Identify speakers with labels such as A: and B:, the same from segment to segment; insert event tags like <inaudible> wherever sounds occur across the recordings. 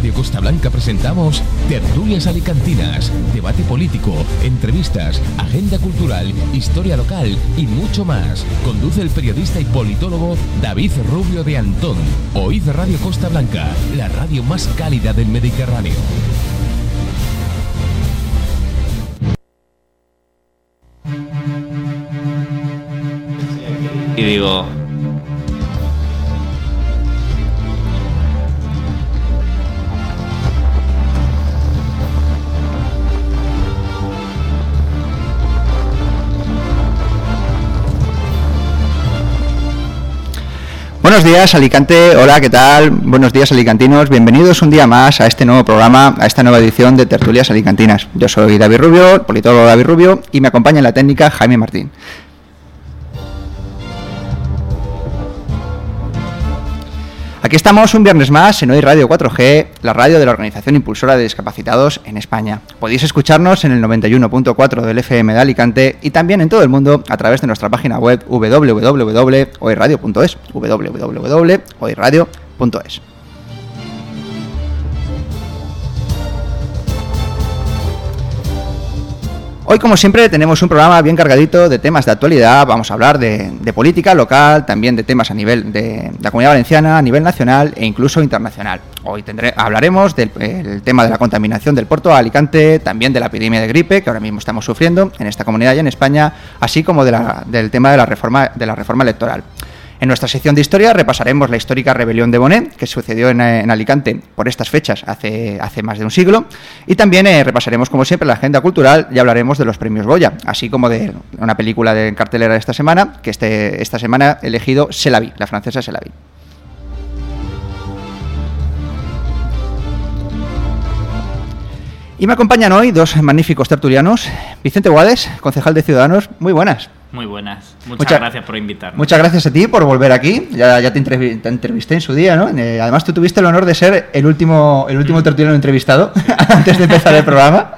A: Radio Costa Blanca presentamos Tertulias Alicantinas, debate político, entrevistas, agenda cultural, historia local y mucho más. Conduce el periodista y politólogo David Rubio de Antón. Oíd Radio Costa Blanca, la radio más cálida del Mediterráneo.
B: Y digo,
C: Buenos días, Alicante. Hola, ¿qué tal? Buenos días, alicantinos. Bienvenidos un día más a este nuevo programa, a esta nueva edición de Tertulias Alicantinas. Yo soy David Rubio, politólogo David Rubio, y me acompaña en la técnica Jaime Martín. Aquí estamos un viernes más en Hoy Radio 4G, la radio de la Organización Impulsora de Discapacitados en España. Podéis escucharnos en el 91.4 del FM de Alicante y también en todo el mundo a través de nuestra página web www.hoyradio.es www.hoyradio.es Hoy, como siempre, tenemos un programa bien cargadito de temas de actualidad. Vamos a hablar de, política local, también de temas a nivel de, la comunidad valenciana, a nivel nacional e incluso internacional. Hoy hablaremos del tema de la contaminación del puerto de Alicante, también de la epidemia de gripe que ahora mismo estamos sufriendo en esta comunidad y en España, así como del tema de la reforma, de la reforma electoral. En nuestra sección de historia repasaremos la histórica rebelión de Bonet, que sucedió en, Alicante por estas fechas hace, hace más de un siglo. Y también eh, repasaremos, como siempre, la agenda cultural y hablaremos de los premios Goya, así como de una película de cartelera de esta semana, que este, esta semana he elegido Selavi, la francesa Selavi. Y me acompañan hoy dos magníficos tertulianos. Vicente Guades, concejal de Ciudadanos, muy buenas.
B: Muy buenas. Muchas, gracias por invitarme.
C: Muchas gracias a ti por volver aquí. Ya, ya te, entrevisté en su día, ¿no? Eh, además, tú tuviste el honor de ser el último, el último mm. tertuliano entrevistado <laughs> antes de empezar el programa.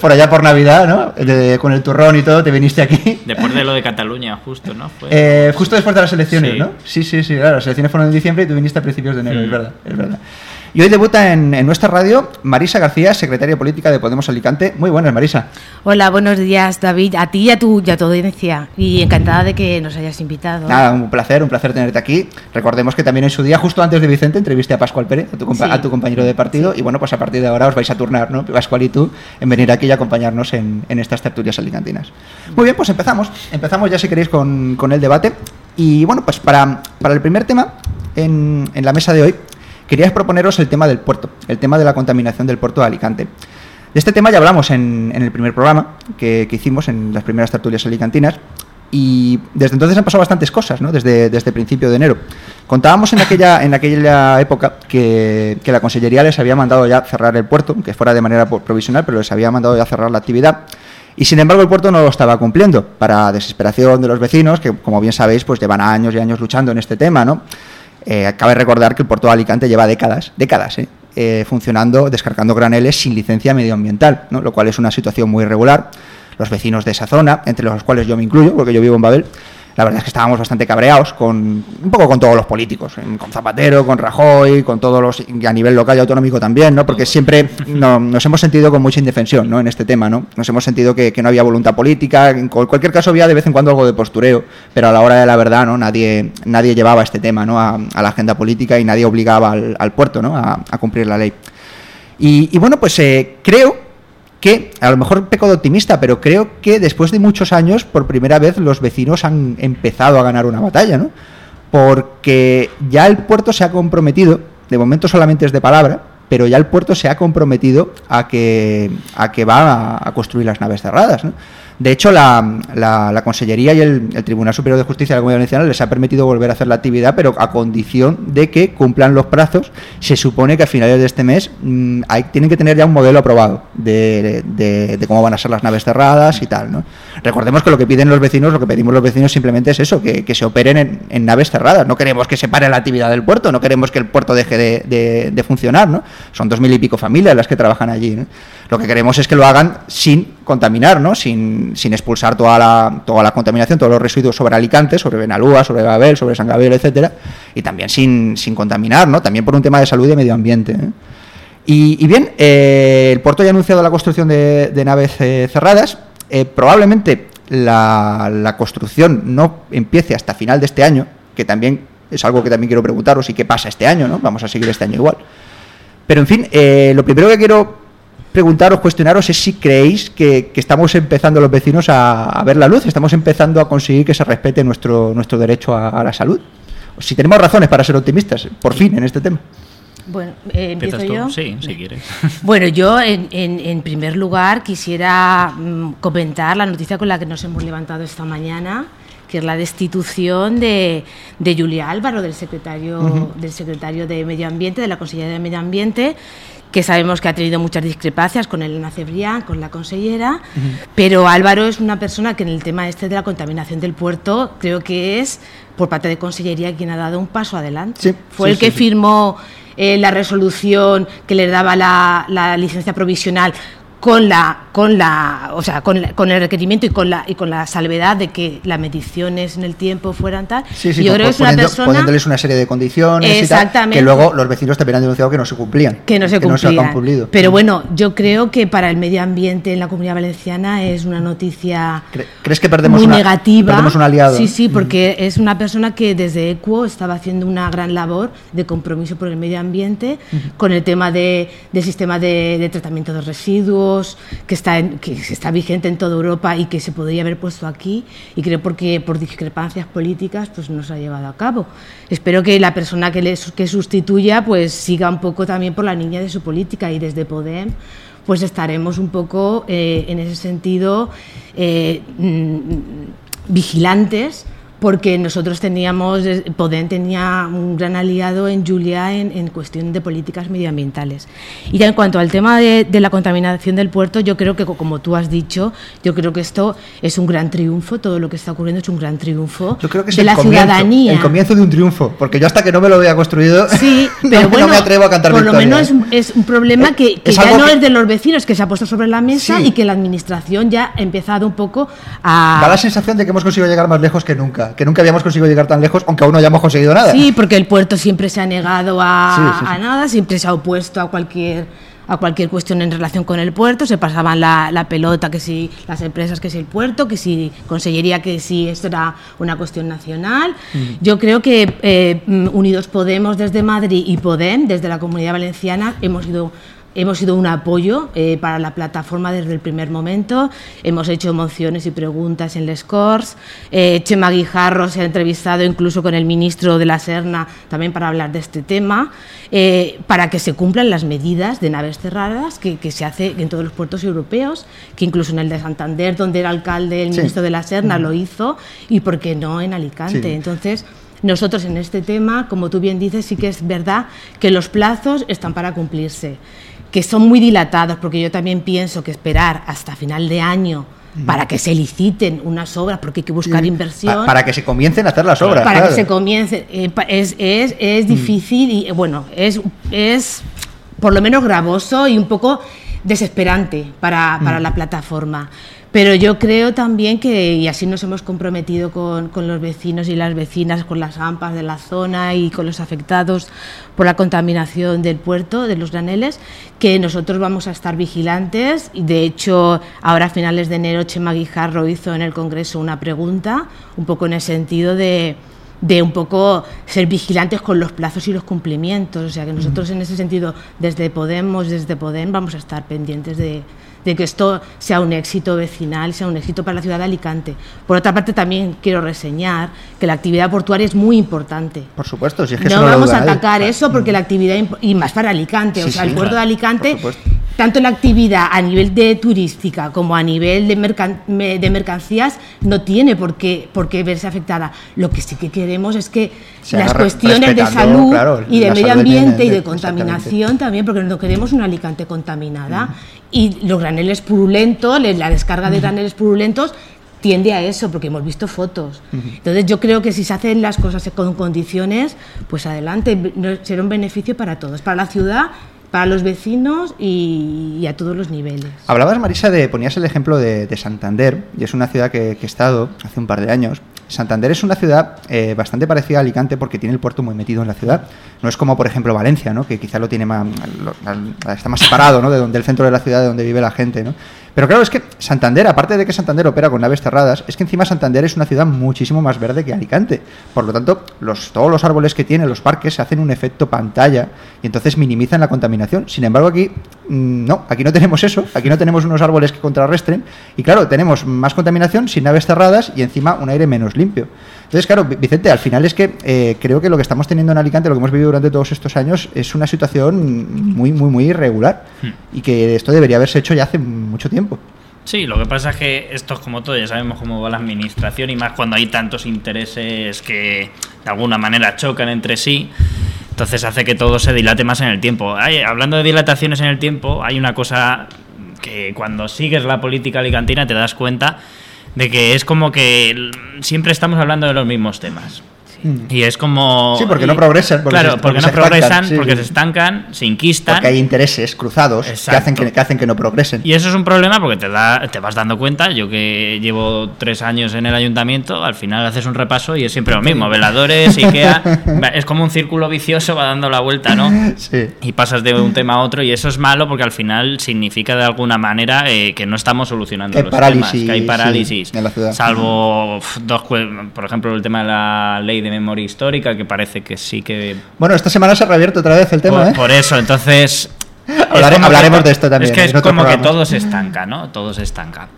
C: Por allá por Navidad, ¿no? con el turrón y todo, te viniste aquí.
B: Después de lo de Cataluña, justo, ¿no?
C: Eh, justo después de las elecciones, ¿no? Sí, sí, sí, claro. Las elecciones fueron en diciembre y tú viniste a principios de enero, es mm. verdad, es verdad. Y hoy debuta en, nuestra radio Marisa García, secretaria política de Podemos Alicante. Muy buenas, Marisa.
D: Hola, buenos días, David. A ti y a tu, y a tu audiencia. Y encantada de que nos hayas invitado.
C: Nada, un placer, un placer tenerte aquí. Recordemos que también en su día, justo antes de Vicente, entrevisté a Pascual Pérez, a tu, a tu compañero de partido. Y bueno, pues a partir de ahora os vais a turnar, ¿no? Pascual y tú, en venir aquí y acompañarnos en, estas tertulias alicantinas. Muy bien, pues empezamos. Empezamos ya, si queréis, con, el debate. Y bueno, pues para, para el primer tema, en, en la mesa de hoy, quería proponeros el tema del puerto, el tema de la contaminación del puerto de Alicante. De este tema ya hablamos en, el primer programa que, hicimos en las primeras tertulias alicantinas y desde entonces han pasado bastantes cosas, ¿no? desde, desde principio de enero. Contábamos en aquella, en aquella época que, la Consellería les había mandado ya cerrar el puerto, que fuera de manera provisional, pero les había mandado ya cerrar la actividad. Y sin embargo el puerto no lo estaba cumpliendo, para desesperación de los vecinos, que como bien sabéis, pues llevan años y años luchando en este tema, ¿no? Eh, cabe recordar que el puerto de Alicante lleva décadas, décadas, eh, eh, funcionando, descargando graneles sin licencia medioambiental, lo cual es una situación muy irregular. Los vecinos de esa zona, entre los cuales yo me incluyo, porque yo vivo en Babel, la verdad es que estábamos bastante cabreados con un poco con todos los políticos, con Zapatero, con Rajoy, con todos los a nivel local y autonómico también, ¿no? Porque siempre nos hemos sentido con mucha indefensión, ¿no? En este tema, ¿no? Nos hemos sentido que, no había voluntad política, en cualquier caso había de vez en cuando algo de postureo, pero a la hora de la verdad, ¿no? Nadie nadie llevaba este tema, ¿no? A, la agenda política y nadie obligaba al, puerto, ¿no? A, cumplir la ley. Y, bueno, pues eh, creo que, a lo mejor peco de optimista, pero creo que después de muchos años, por primera vez, los vecinos han empezado a ganar una batalla, ¿no? Porque ya el puerto se ha comprometido, de momento solamente es de palabra, pero ya el puerto se ha comprometido a que, a que va a, a construir las naves cerradas, ¿no? De hecho, la, la, Consellería y el, Tribunal Superior de Justicia de la Comunidad Valenciana les ha permitido volver a hacer la actividad, pero a condición de que cumplan los plazos. Se supone que a finales de este mes mm, tienen que tener ya un modelo aprobado de, de, cómo van a ser las naves cerradas y tal. ¿no? Recordemos que lo que piden los vecinos, lo que pedimos los vecinos simplemente es eso, que, que se operen en, naves cerradas. No queremos que se pare la actividad del puerto, no queremos que el puerto deje de, de funcionar. ¿no? Son dos mil y pico familias las que trabajan allí. ¿no? Lo que queremos es que lo hagan sin contaminar, ¿no? sin, sin expulsar toda la, toda la contaminación, todos los residuos sobre Alicante, sobre Benalúa, sobre Babel, sobre San Gabriel, etcétera, y también sin, sin contaminar, ¿no? también por un tema de salud y medio ambiente. ¿eh? Y, bien, eh, el puerto ya ha anunciado la construcción de, naves eh, cerradas. Probablemente la, construcción no empiece hasta final de este año, que también es algo que también quiero preguntaros y qué pasa este año, ¿no? Vamos a seguir este año igual. Pero en fin, lo primero que quiero preguntaros, cuestionaros es si creéis que, estamos empezando los vecinos a, ver la luz, estamos empezando a conseguir que se respete nuestro, nuestro derecho a, a la salud. Si tenemos razones para ser optimistas, por fin, en este tema.
D: Bueno, eh, empiezo yo.
B: Sí, si quieres. <laughs>
D: Bueno, yo en, en, primer lugar quisiera mm, comentar la noticia con la que nos hemos levantado esta mañana, que es la destitución de, de Julia Álvaro, del secretario, del secretario de Medio Ambiente, de la Consellería de Medio Ambiente, que sabemos que ha tenido muchas discrepancias con Elena Cebrián, con la consellera, pero Álvaro es una persona que en el tema este de la contaminación del puerto creo que es por parte de Consellería quien ha dado un paso adelante. Fue el que firmó eh, la resolución que le daba la, la licencia provisional con la con la o sea con, con, el requerimiento y con la y con la salvedad de que las mediciones en el tiempo fueran tal.
C: Sí, sí, yo creo que es una persona poniéndoles una serie de condiciones exactamente, y que luego los vecinos también han denunciado que no se cumplían
D: que no se cumplían. pero bueno yo creo que para el medio ambiente en la Comunidad Valenciana es una noticia
C: crees que perdemos
D: muy
C: una,
D: negativa
C: perdemos un aliado
D: sí sí porque es una persona que desde ECUO estaba haciendo una gran labor de compromiso por el medio ambiente con el tema de, del sistema de, de tratamiento de residuos que está, que está vigente en toda Europa y que se podría haber puesto aquí y creo porque por discrepancias políticas pues no se ha llevado a cabo. Espero que la persona que, le, que sustituya pues siga un poco también por la línea de su política y desde Podem pues estaremos un poco eh, en ese sentido eh, mm, vigilantes porque nosotros teníamos, Podem tenía un gran aliado en Julia en, cuestión de políticas medioambientales. Y ya en cuanto al tema de, la contaminación del puerto, yo creo que, como tú has dicho, yo creo que esto es un gran triunfo, todo lo que está ocurriendo es un gran triunfo
C: yo creo que
D: es de la ciudadanía.
C: El comienzo de un triunfo, porque yo hasta que no me lo vea construido,
D: sí, <laughs> pero bueno,
C: me atrevo a cantar
D: Por
C: lo
D: menos es, un problema que, ya no es de los vecinos, que se ha puesto sobre la mesa y que la administración ya ha empezado un poco a...
C: Da la sensación de que hemos conseguido llegar más lejos que nunca que nunca habíamos conseguido llegar tan lejos, aunque aún no hayamos conseguido nada.
D: Sí, porque el puerto siempre se ha negado a, nada, siempre se ha opuesto a cualquier a cualquier cuestión en relación con el puerto, se pasaban la, pelota, que si las empresas, que si el puerto, que si Consellería, que si esto era una cuestión nacional. Yo creo que eh, Unidos Podemos desde Madrid y Podem desde la Comunidad Valenciana hemos ido Hemos sido un apoyo eh, para la plataforma desde el primer momento. Hemos hecho mociones y preguntas en Les Corts. Eh, Chema Guijarro se ha entrevistado incluso con el ministro de la Serna también para hablar de este tema, eh, para que se cumplan las medidas de naves cerradas que, se hace en todos los puertos europeos, que incluso en el de Santander, donde era alcalde el ministro de la Serna, lo hizo, y por qué no en Alicante. Entonces, nosotros en este tema, como tú bien dices, sí que es verdad que los plazos están para cumplirse que son muy dilatados, porque yo también pienso que esperar hasta final de año para que se liciten unas obras, porque hay que buscar inversión.
C: Para, que se comiencen a hacer las obras.
D: Para que se comiencen. Eh, es, es, es, difícil y, bueno, es, es por lo menos gravoso y un poco desesperante para, para la plataforma. Pero yo creo también que, y así nos hemos comprometido con, con, los vecinos y las vecinas, con las AMPAs de la zona y con los afectados por la contaminación del puerto, de los graneles, que nosotros vamos a estar vigilantes. Y de hecho, ahora a finales de enero, Chema Guijarro hizo en el Congreso una pregunta, un poco en el sentido de de un poco ser vigilantes con los plazos y los cumplimientos. O sea que nosotros en ese sentido, desde Podemos, desde Podem, vamos a estar pendientes de, de que esto sea un éxito vecinal, sea un éxito para la ciudad de Alicante. Por otra parte, también quiero reseñar que la actividad portuaria es muy importante.
C: Por supuesto, si es
D: que no vamos a atacar eso porque la actividad, y más para Alicante, o sea, el puerto de Alicante tanto la actividad a nivel de turística como a nivel de, de mercancías no tiene por qué, por qué verse afectada. Lo que sí que queremos es que las cuestiones de salud y de medio ambiente y de contaminación también, porque no queremos una Alicante contaminada. Y los graneles purulentos, la descarga de graneles purulentos tiende a eso, porque hemos visto fotos. Entonces yo creo que si se hacen las cosas con condiciones, pues adelante, será un beneficio para todos, para la ciudad para los vecinos y, a todos los niveles.
C: Hablabas, Marisa, de, ponías el ejemplo de, Santander, y es una ciudad que, he estado hace un par de años. Santander es una ciudad eh, bastante parecida a Alicante porque tiene el puerto muy metido en la ciudad. No es como, por ejemplo, Valencia, ¿no? que quizá lo tiene más, está más separado ¿no? de donde, del centro de la ciudad de donde vive la gente. ¿no? Pero claro, es que Santander, aparte de que Santander opera con naves cerradas, es que encima Santander es una ciudad muchísimo más verde que Alicante. Por lo tanto, todos los árboles que tiene, los parques, hacen un efecto pantalla y entonces minimizan la contaminación. Sin embargo, aquí mm, no, aquí no tenemos eso, aquí no tenemos unos árboles que contrarrestren y claro, tenemos más contaminación sin naves cerradas y encima un aire menos limpio. Entonces, claro, Vicente, al final es que eh, creo que lo que estamos teniendo en Alicante, lo que hemos vivido durante todos estos años, es una situación muy, muy, muy irregular hmm. y que esto debería haberse hecho ya hace mucho tiempo.
B: Sí, lo que pasa es que esto es como todo, ya sabemos cómo va la administración y más cuando hay tantos intereses que de alguna manera chocan entre sí. Entonces hace que todo se dilate más en el tiempo. hablando de dilataciones en el tiempo, hay una cosa que cuando sigues la política alicantina te das cuenta de que es como que siempre estamos hablando de los mismos temas. Mm. Y es como.
C: Sí, porque no progresan.
B: Porque claro, porque, no progresan, porque se estancan, se inquistan.
C: Porque hay intereses cruzados que hacen que, hacen que no progresen.
B: Y eso es un problema porque te, da, te vas dando cuenta. Yo que llevo tres años en el ayuntamiento, al final haces un repaso y es siempre lo mismo. Veladores, IKEA. <laughs> es como un círculo vicioso, va dando la vuelta, ¿no? Sí. Y pasas de un tema a otro y eso es malo porque al final significa de alguna manera eh, que no estamos solucionando
C: los temas. Que
B: hay parálisis en la ciudad. Salvo dos, por ejemplo, el tema de la ley de memoria histórica, que parece que sí que...
C: Bueno, esta semana se ha reabierto otra vez el tema,
B: Por, ¿eh? eso, entonces... <laughs>
C: hablaremos de esto también.
B: Es que es como que todo se estanca, ¿no? Todo se estanca.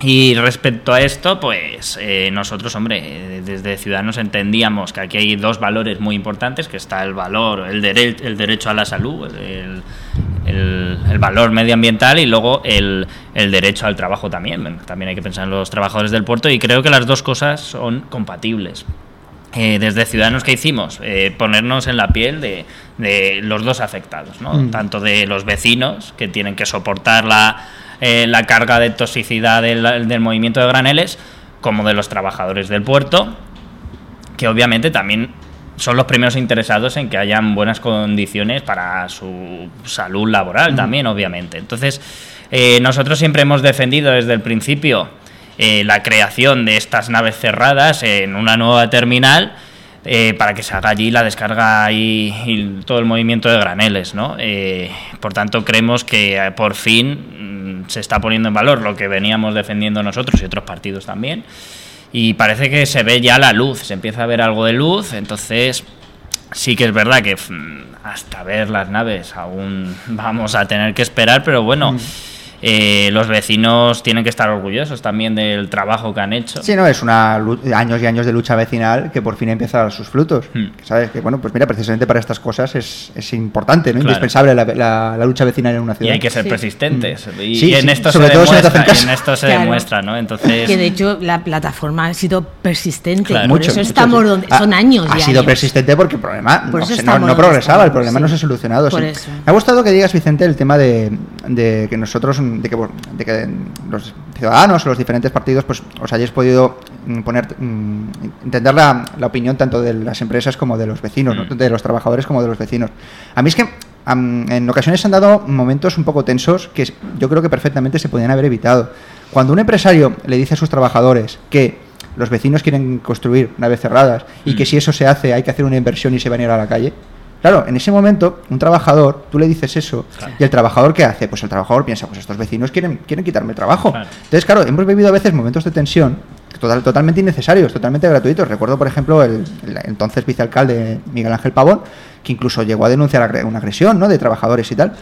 B: Y respecto a esto, pues eh, nosotros, hombre, desde Ciudadanos entendíamos que aquí hay dos valores muy importantes, que está el valor, el, el derecho a la salud, el, el, valor medioambiental y luego el, el, derecho al trabajo también. También hay que pensar en los trabajadores del puerto y creo que las dos cosas son compatibles. Eh, desde Ciudadanos que hicimos, eh, ponernos en la piel de, de los dos afectados, ¿no? Mm. tanto de los vecinos que tienen que soportar la, eh, la carga de toxicidad del, del, movimiento de graneles, como de los trabajadores del puerto, que obviamente también son los primeros interesados en que hayan buenas condiciones para su salud laboral mm. también, obviamente. Entonces, nosotros siempre hemos defendido desde el principio eh, la creación de estas naves cerradas en una nueva terminal eh, para que se haga allí la descarga y, todo el movimiento de graneles. ¿no? Eh, por tanto, creemos que por fin mm, se está poniendo en valor lo que veníamos defendiendo nosotros y otros partidos también. Y parece que se ve ya la luz, se empieza a ver algo de luz, entonces sí que es verdad que mm, hasta ver las naves aún <laughs> vamos a tener que esperar, pero bueno. Mm. Eh, los vecinos tienen que estar orgullosos también del trabajo que han hecho.
C: Sí, no, es una años y años de lucha vecinal que por fin empieza a dar sus frutos. Hmm. ¿Sabes? Que bueno, pues mira, precisamente para estas cosas es, es importante, ¿no? Indispensable la, lucha vecinal en una ciudad.
B: Y hay que ser persistentes. Hmm. Y, en esto sobre se todo demuestra, en esto se demuestra, ¿no? Entonces...
D: Que de hecho la plataforma ha sido persistente. por eso estamos donde son años.
C: Ha, sido persistente porque el problema no, progresaba, el problema no se ha solucionado. Me ha gustado que digas, Vicente, el tema de, de que nosotros de que, de que los ciudadanos o los diferentes partidos pues os hayáis podido mm, poner mm, entender la, la opinión tanto de las empresas como de los vecinos, mm. de los trabajadores como de los vecinos. A mí es que en ocasiones se han dado momentos un poco tensos que yo creo que perfectamente se podían haber evitado. Cuando un empresario le dice a sus trabajadores que los vecinos quieren construir naves cerradas y que si eso se hace hay que hacer una inversión y se van a ir a la calle, Claro, en ese momento, un trabajador, tú le dices eso, y el trabajador, ¿qué hace? Pues el trabajador piensa, pues estos vecinos quieren, quieren quitarme el trabajo. Entonces, claro, hemos vivido a veces momentos de tensión total, totalmente innecesarios, totalmente gratuitos. Recuerdo, por ejemplo, el, entonces vicealcalde Miguel Ángel Pavón, que incluso llegó a denunciar una agresión ¿no? de trabajadores y tal.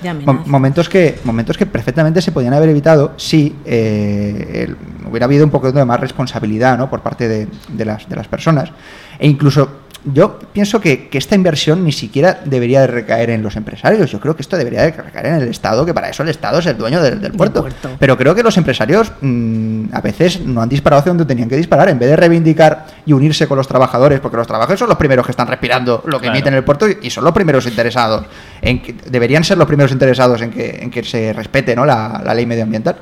C: momentos, que, momentos que perfectamente se podían haber evitado si eh, hubiera habido un poco de más responsabilidad ¿no? por parte de, de, las, de las personas. E incluso yo pienso que, esta inversión ni siquiera debería de recaer en los empresarios. Yo creo que esto debería de recaer en el Estado, que para eso el Estado es el dueño del, puerto. Pero creo que los empresarios mm, a veces no han disparado hacia donde tenían que disparar. En vez de reivindicar y unirse con los trabajadores, porque los trabajadores son los primeros que están respirando lo que emiten en el puerto y, son los primeros interesados. En deberían ser los primeros interesados en que, en que se respete ¿no? la, la ley medioambiental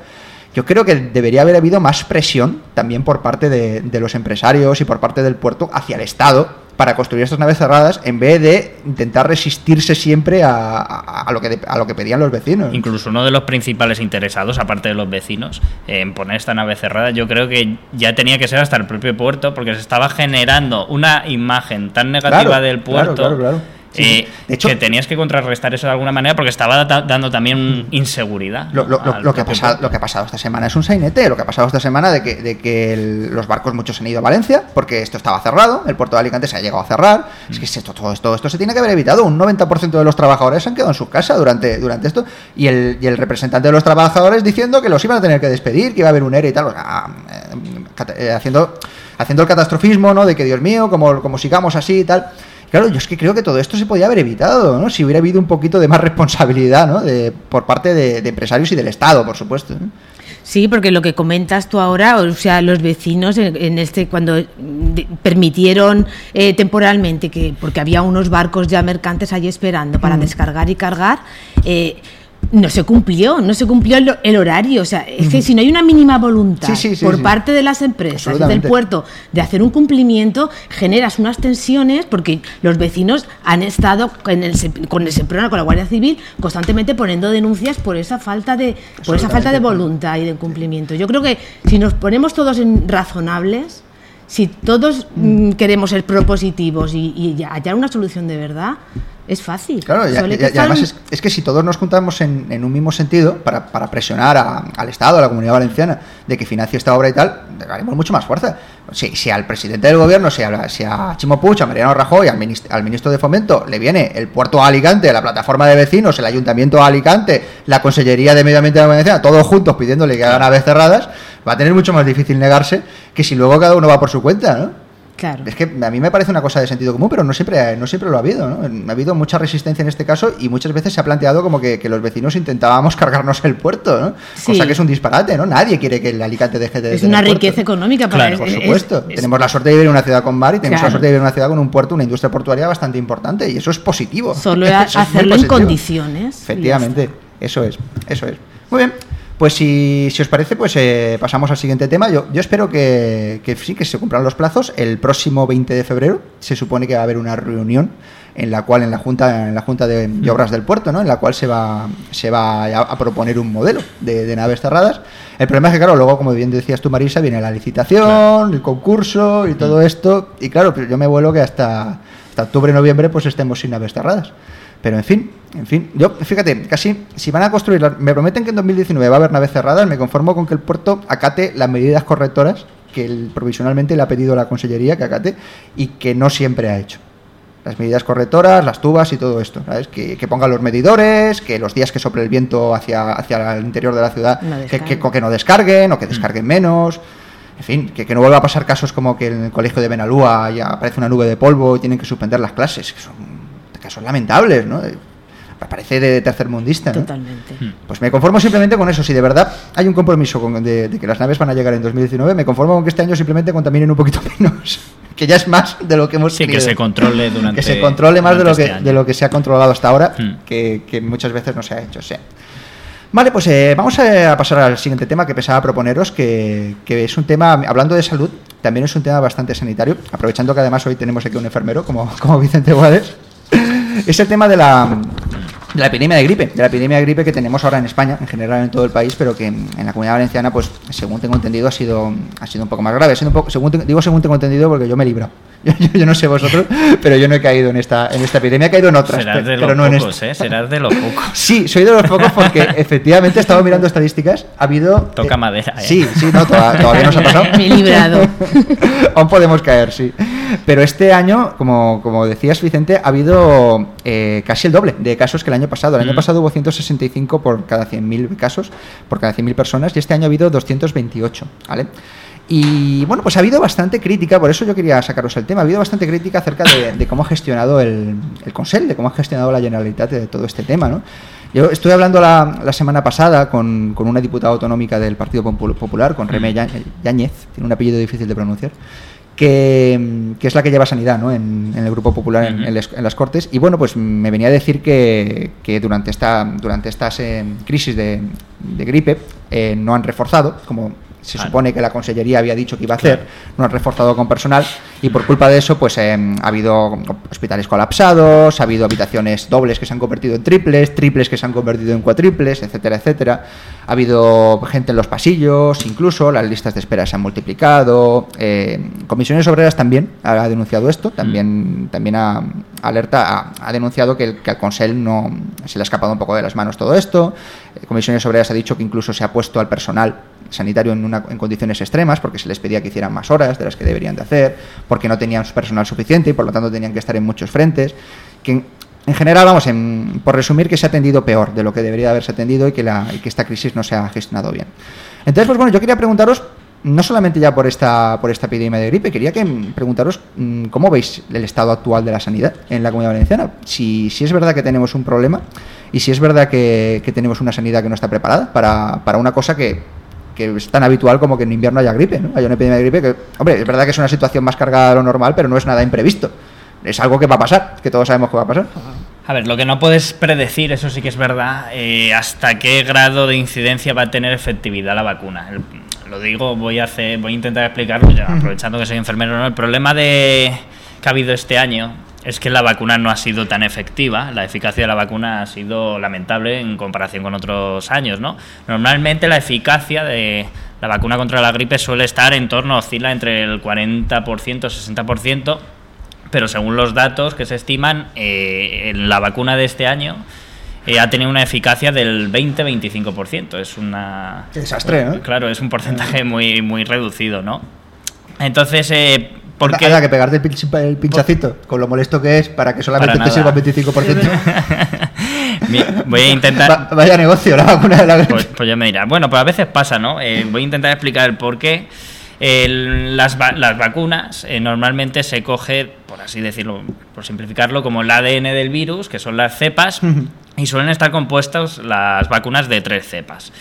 C: yo creo que debería haber habido más presión también por parte de, de, los empresarios y por parte del puerto hacia el Estado para construir estas naves cerradas en vez de intentar resistirse siempre a, lo, que, a lo que pedían los vecinos.
B: Incluso uno de los principales interesados, aparte de los vecinos, en poner esta nave cerrada, yo creo que ya tenía que ser hasta el propio puerto, porque se estaba generando una imagen tan negativa del puerto. Claro, claro, de hecho, que tenías que contrarrestar eso de alguna manera porque estaba dando también mm. inseguridad.
C: Lo, que ha pasado, lo que ha pasado esta semana es un sainete, lo que ha pasado esta semana de que, de que los barcos muchos han ido a Valencia porque esto estaba cerrado, el puerto de Alicante se ha llegado a cerrar. Es que esto, todo, esto, esto se tiene que haber evitado. Un 90% de los trabajadores han quedado en su casa durante, durante esto y el, y el representante de los trabajadores diciendo que los iban a tener que despedir, que iba a haber un ERE y tal. Eh, eh, haciendo, haciendo el catastrofismo, ¿no? De que Dios mío, como, como sigamos así y tal. Claro, yo es que creo que todo esto se podía haber evitado, ¿no? Si hubiera habido un poquito de más responsabilidad, ¿no? De, por parte de, empresarios y del Estado, por supuesto.
D: Sí, porque lo que comentas tú ahora, o sea, los vecinos en, este cuando permitieron eh, temporalmente que porque había unos barcos ya mercantes allí esperando para mm. descargar y cargar. Eh, no se cumplió, no se cumplió el, horario. O sea, es que si no hay una mínima voluntad por parte de las empresas, del puerto, de hacer un cumplimiento, generas unas tensiones porque los vecinos han estado con el, con el con la Guardia Civil, constantemente poniendo denuncias por esa falta de, por esa falta de voluntad y de cumplimiento. Yo creo que si nos ponemos todos en razonables, si todos mm, queremos ser propositivos y, y hallar una solución de verdad, es fácil.
C: Claro, y, además es, que si todos nos juntamos en, un mismo sentido para, presionar al Estado, a la comunidad valenciana, de que financie esta obra y tal, haremos mucho más fuerza. Si, si al presidente del gobierno, si a, si a Chimo Puig, a Mariano Rajoy, al, al ministro de Fomento, le viene el puerto a Alicante, la plataforma de vecinos, el ayuntamiento a Alicante, la Consellería de Medio Ambiente de la Valenciana, todos juntos pidiéndole que hagan aves cerradas, va a tener mucho más difícil negarse que si luego cada uno va por su cuenta, ¿no? Es que a mí me parece una cosa de sentido común, pero no siempre, no siempre lo ha habido. ¿no? Ha habido mucha resistencia en este caso y muchas veces se ha planteado como que, los vecinos intentábamos <laughs> cargarnos el puerto, ¿no? cosa que es un disparate. ¿no? Nadie quiere que el Alicante deje de.
D: Es una riqueza económica para
C: claro, Por supuesto. tenemos la suerte de vivir en una ciudad con mar y tenemos la suerte de vivir en una ciudad con un puerto, una industria portuaria bastante importante y eso es positivo.
D: Solo <laughs> hacerlo en condiciones.
C: Efectivamente, eso es, eso es. Muy bien. Pues si, os parece, pues eh, pasamos al siguiente tema. Yo, yo espero que, sí, que se cumplan los plazos. El próximo 20 de febrero se supone que va a haber una reunión en la cual en la junta en la junta de, obras del puerto no en la cual se va se va a, proponer un modelo de, naves cerradas el problema es que claro luego como bien decías tú Marisa viene la licitación el concurso y todo mm. esto y claro yo me vuelo que hasta hasta octubre noviembre pues estemos sin naves cerradas pero en fin, en fin, yo fíjate, casi si van a construir, me prometen que en 2019 va a haber naves cerradas, me conformo con que el puerto acate las medidas correctoras que provisionalmente le ha pedido la Consellería que acate y que no siempre ha hecho. Las medidas correctoras, las tubas y todo esto, ¿sabes? Que, que pongan los medidores, que los días que sople el viento hacia, hacia el interior de la ciudad, que, que, no descarguen o que descarguen menos. En fin, que, no vuelva a pasar casos como que en el colegio de Benalúa ya aparece una nube de polvo y tienen que suspender las clases, que son que son lamentables, ¿no? Parece de tercermundista. ¿no?
D: Totalmente. Hmm.
C: Pues me conformo simplemente con eso. Si de verdad hay un compromiso con, de, que las naves van a llegar en 2019, me conformo con que este año simplemente contaminen un poquito <laughs> menos. que ya es más de lo que hemos
B: Sí, que se controle durante.
C: Que se controle más de lo que, este de lo que se ha controlado hasta ahora, hmm. que, que, muchas veces no se ha hecho. O Vale, pues eh, vamos a pasar al siguiente tema que pensaba proponeros, que, que, es un tema, hablando de salud, también es un tema bastante sanitario, aprovechando que además hoy tenemos aquí un enfermero como, como Vicente Guades es el tema de la, de la epidemia de gripe, de la epidemia de gripe que tenemos ahora en España, en general en todo el país, pero que en, la comunidad valenciana, pues según tengo entendido, ha sido, ha sido un poco más grave. un poco, según, digo según tengo entendido porque yo me he librado. <laughs> Yo, no sé vosotros, pero yo no he caído en esta, en esta epidemia, he caído en otras.
B: Serás
C: de
B: los
C: no
B: pocos, ¿eh? Serás de los pocos. <laughs>
C: Sí, soy de los pocos porque <laughs> efectivamente he estado mirando estadísticas. Ha habido.
B: Toca eh, madera, ¿eh?
C: Sí, sí, no, todavía, no se ha pasado.
D: Me he librado.
C: Aún podemos caer, sí. Pero este año, como, como decías, Vicente, ha habido eh, casi el doble de casos que el año pasado. El año pasado hubo 165 por cada 100.000 casos, por cada 100.000 personas, y este año ha habido 228, ¿vale? Y bueno, pues ha habido bastante crítica, por eso yo quería sacaros el tema, ha habido bastante crítica acerca de, cómo ha gestionado el, el Consell, de cómo ha gestionado la Generalitat de todo este tema, ¿no? Yo estuve hablando la, la semana pasada con, con, una diputada autonómica del Partido Popular, con Remé Yáñez, tiene un apellido difícil de pronunciar, que, es la que lleva sanidad ¿no? en, el Grupo Popular en, las Cortes. Y bueno, pues me venía a decir que, que durante, esta, durante estas eh, crisis de, de gripe eh, no han reforzado, como se supone que la Consellería había dicho que iba a hacer, no han reforzado con personal y por culpa de eso pues em, ha habido hospitales colapsados, ha habido habitaciones dobles que se han convertido en triples, triples que se han convertido en cuatriples, etcétera, etcétera. Ha habido gente en los pasillos, incluso las listas de espera se han multiplicado. Eh, Comisiones Obreras también ha denunciado esto, también, también ha alerta, ha, denunciado que, que al Consell no se le ha escapado un poco de las manos todo esto. Eh, Comisiones Obreras ha dicho que incluso se ha puesto al personal sanitario en, una, en condiciones extremas porque se les pedía que hicieran más horas de las que deberían de hacer, porque no tenían personal suficiente y por lo tanto tenían que estar en muchos frentes. Que en, general, vamos, en, por resumir, que se ha atendido peor de lo que debería haberse atendido y que, la, y que esta crisis no se ha gestionado bien. Entonces, pues bueno, yo quería preguntaros no solamente ya por esta, por esta epidemia de gripe, quería que preguntaros mm, cómo veis el estado actual de la sanidad en la comunidad valenciana. Si, si es verdad que tenemos un problema y si es verdad que, que tenemos una sanidad que no está preparada para, para una cosa que, que, es tan habitual como que en invierno haya gripe, ¿no? Hay una epidemia de gripe que, hombre, es verdad que es una situación más cargada de lo normal, pero no es nada imprevisto. Es algo que va a pasar, que todos sabemos que va a pasar.
B: A ver, lo que no puedes predecir, eso sí que es verdad, eh, hasta qué grado de incidencia va a tener efectividad la vacuna. El, lo digo, voy a hacer, voy a intentar explicarlo, ya, aprovechando que soy enfermero. ¿no? El problema de que ha habido este año es que la vacuna no ha sido tan efectiva, la eficacia de la vacuna ha sido lamentable en comparación con otros años, ¿no? Normalmente la eficacia de la vacuna contra la gripe suele estar en torno, oscila entre el 40%, 60%, pero según los datos que se estiman, eh, la vacuna de este año eh, ha tenido una eficacia del 20-25%. Es una...
C: Qué desastre, ¿no?
B: Claro, es un porcentaje muy, muy reducido, ¿no? Entonces, eh, ¿por qué?
C: Que pegarte el, pinch, el pinchacito, con lo molesto que es, para que solamente
B: Para
C: te sirva el 25%. <laughs>
B: Mi- Voy a intentar...
C: Va- vaya negocio la vacuna de la gripe.
B: Pues, <laughs> pues ya me dirá. Bueno, pues a veces pasa, ¿no? Eh, voy a intentar explicar el por qué. El- las, va- las vacunas eh, normalmente se coge, por así decirlo, por simplificarlo, como el ADN del virus, que son las cepas, y suelen estar compuestas las vacunas de tres cepas.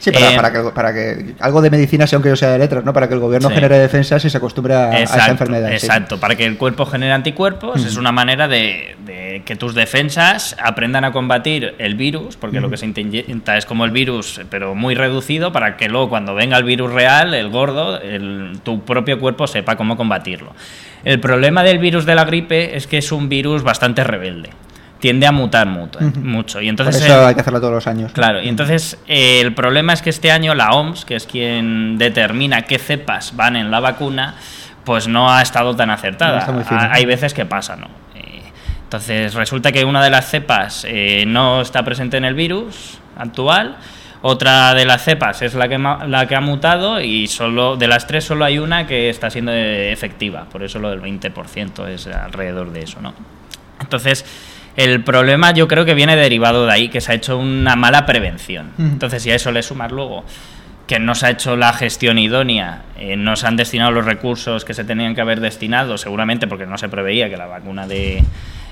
C: Sí, para,
B: Eh,
C: para, que, para que algo de medicina sea aunque yo sea de letras, ¿no? Para que el gobierno
B: Sí.
C: genere defensas y se acostumbre a, a esa enfermedad. sí.
B: Exacto, para que el cuerpo genere anticuerpos es una manera de, de que tus defensas aprendan a combatir el virus, porque lo que se intenta es como el virus, pero muy reducido, para que luego cuando venga el virus real, el gordo, el- tu propio cuerpo sepa cómo combatirlo. El problema del virus de la gripe es que es un virus bastante rebelde. Tiende a mutar mucho, mucho. Y
C: Por
B: entonces
C: eso
B: el-
C: hay que hacerlo todos los años.
B: Claro, y entonces eh, el problema es que este año la OMS, que es quien determina qué cepas van en la vacuna, pues no ha estado tan acertada.
C: No.
B: Ha- Hay veces que pasa, ¿no? Eh, entonces resulta que una de las cepas eh, no está presente en el virus actual, otra de las cepas es la que, la que ha mutado y solo de las tres solo hay una que está siendo eh, efectiva, por eso lo del 20% es alrededor de eso, ¿no? Entonces, el problema yo creo que viene derivado de ahí, que se ha hecho una mala prevención. Entonces, si a eso le sumas luego que no se ha hecho la gestión idónea, eh, no se han destinado los recursos que se tenían que haber destinado, seguramente porque no se preveía que la vacuna de,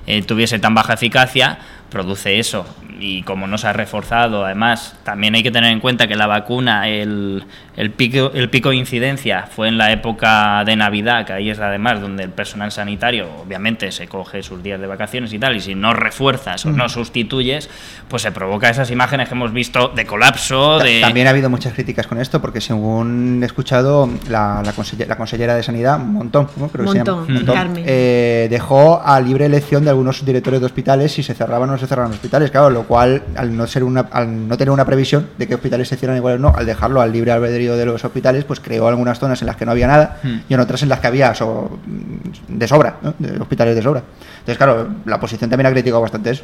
B: eh, tuviese tan baja eficacia, produce eso. Y como no se ha reforzado, además, también hay que tener en cuenta que la vacuna, el, el, pico, el pico de incidencia fue en la época de Navidad, que ahí es además donde el personal sanitario, obviamente, se coge sus días de vacaciones y tal, y si no refuerzas o no sustituyes, pues se provoca esas imágenes que hemos visto de colapso, de...
C: También ha habido muchas críticas con esto, porque según he escuchado, la, la, conselle- la consellera de Sanidad, Montón, ¿no? Creo que se llama,
D: Montón, Carmen.
C: eh, dejó a libre elección de algunos directores de hospitales si se cerraban o no se cerraban hospitales. Claro, lo cual, al no, ser una, al no tener una previsión de qué hospitales se cierran igual o no, al dejarlo al libre albedrío de los hospitales, pues creó algunas zonas en las que no había nada
B: Hmm.
C: y en otras en las que había so- de sobra, ¿no? de hospitales de sobra. Entonces, claro, la oposición también ha criticado bastante eso.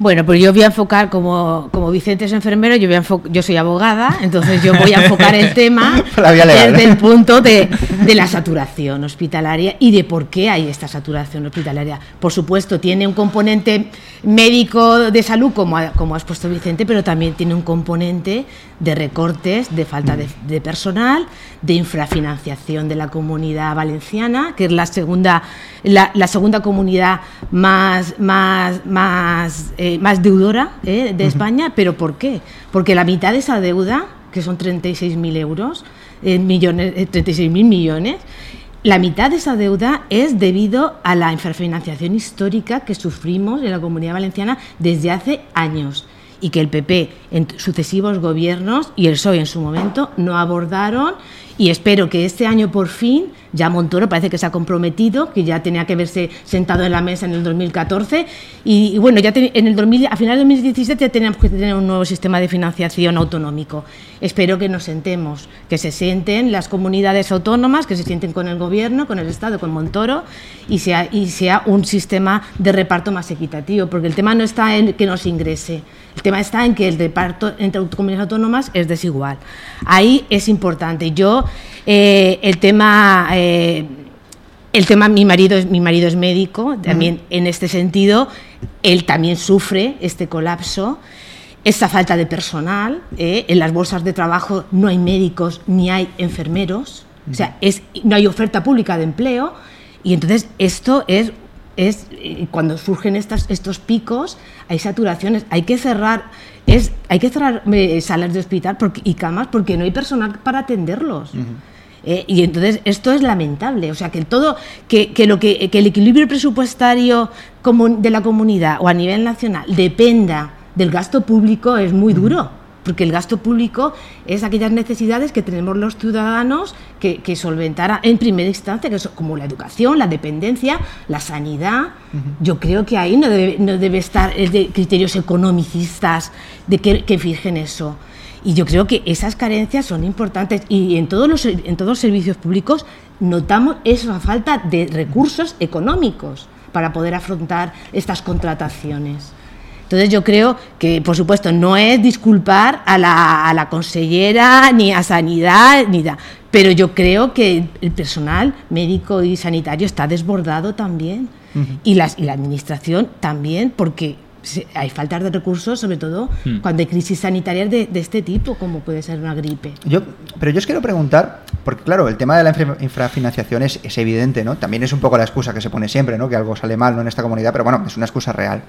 D: Bueno, pues yo voy a enfocar, como, como Vicente es enfermero, yo, voy a yo soy abogada, entonces yo voy a enfocar el tema <laughs> desde el punto de, de la saturación hospitalaria y de por qué hay esta saturación hospitalaria. Por supuesto, tiene un componente médico de salud, como ha, como ha expuesto Vicente, pero también tiene un componente de recortes, de falta de, de personal, de infrafinanciación de la comunidad valenciana, que es la segunda, la, la segunda comunidad más, más, más, eh, más deudora eh, de España. ¿Pero por qué? Porque la mitad de esa deuda, que son 36.000 euros, eh, millones, eh, 36.000 millones, la mitad de esa deuda es debido a la infrafinanciación histórica que sufrimos en la comunidad valenciana desde hace años. Y que el PP en sucesivos gobiernos y el PSOE en su momento no abordaron y espero que este año por fin ya Montoro parece que se ha comprometido, que ya tenía que verse sentado en la mesa en el 2014 y, bueno, ya en el 2000, a final de 2017 ya teníamos que tener un nuevo sistema de financiación autonómico. Espero que nos sentemos, que se sienten las comunidades autónomas, que se sienten con el gobierno, con el Estado, con Montoro y sea, y sea un sistema de reparto más equitativo, porque el tema no está en que nos ingrese, el tema está en que el reparto entre comunidades autónomas es desigual. Ahí es importante. Yo, eh, el tema... Eh, el tema, mi marido, mi marido es médico, también en este sentido, él también sufre este colapso, esta falta de personal, eh, en las bolsas de trabajo no hay médicos ni hay enfermeros, o sea, es, no hay oferta pública de empleo, y entonces esto es es eh, cuando surgen estas, estos picos, hay saturaciones, hay que cerrar, es, hay que cerrar eh, salas de hospital porque, y camas porque no hay personal para atenderlos. Eh, y entonces esto es lamentable, o sea que todo, que, que lo que, que, el equilibrio presupuestario de la comunidad o a nivel nacional dependa del gasto público es muy duro porque el gasto público es aquellas necesidades que tenemos los ciudadanos que, que solventar en primera instancia, que son como la educación, la dependencia, la sanidad. Yo creo que ahí no debe, no debe estar de criterios economicistas de que, que, fijen eso. Y yo creo que esas carencias son importantes y en todos los, en todos los servicios públicos notamos esa falta de recursos económicos para poder afrontar estas contrataciones. Entonces yo creo que, por supuesto, no es disculpar a la, a la consellera ni a Sanidad, ni da, pero yo creo que el personal médico y sanitario está desbordado también. Uh -huh. y, las, y la administración también, porque hay falta de recursos, sobre todo hmm. cuando hay crisis sanitarias de, de, este tipo, como puede ser una gripe.
C: Yo, pero yo os quiero preguntar, porque claro, el tema de la infra infrafinanciación es, es, evidente, ¿no? También es un poco la excusa que se pone siempre, ¿no? Que algo sale mal ¿no? en esta comunidad, pero bueno, es una excusa real.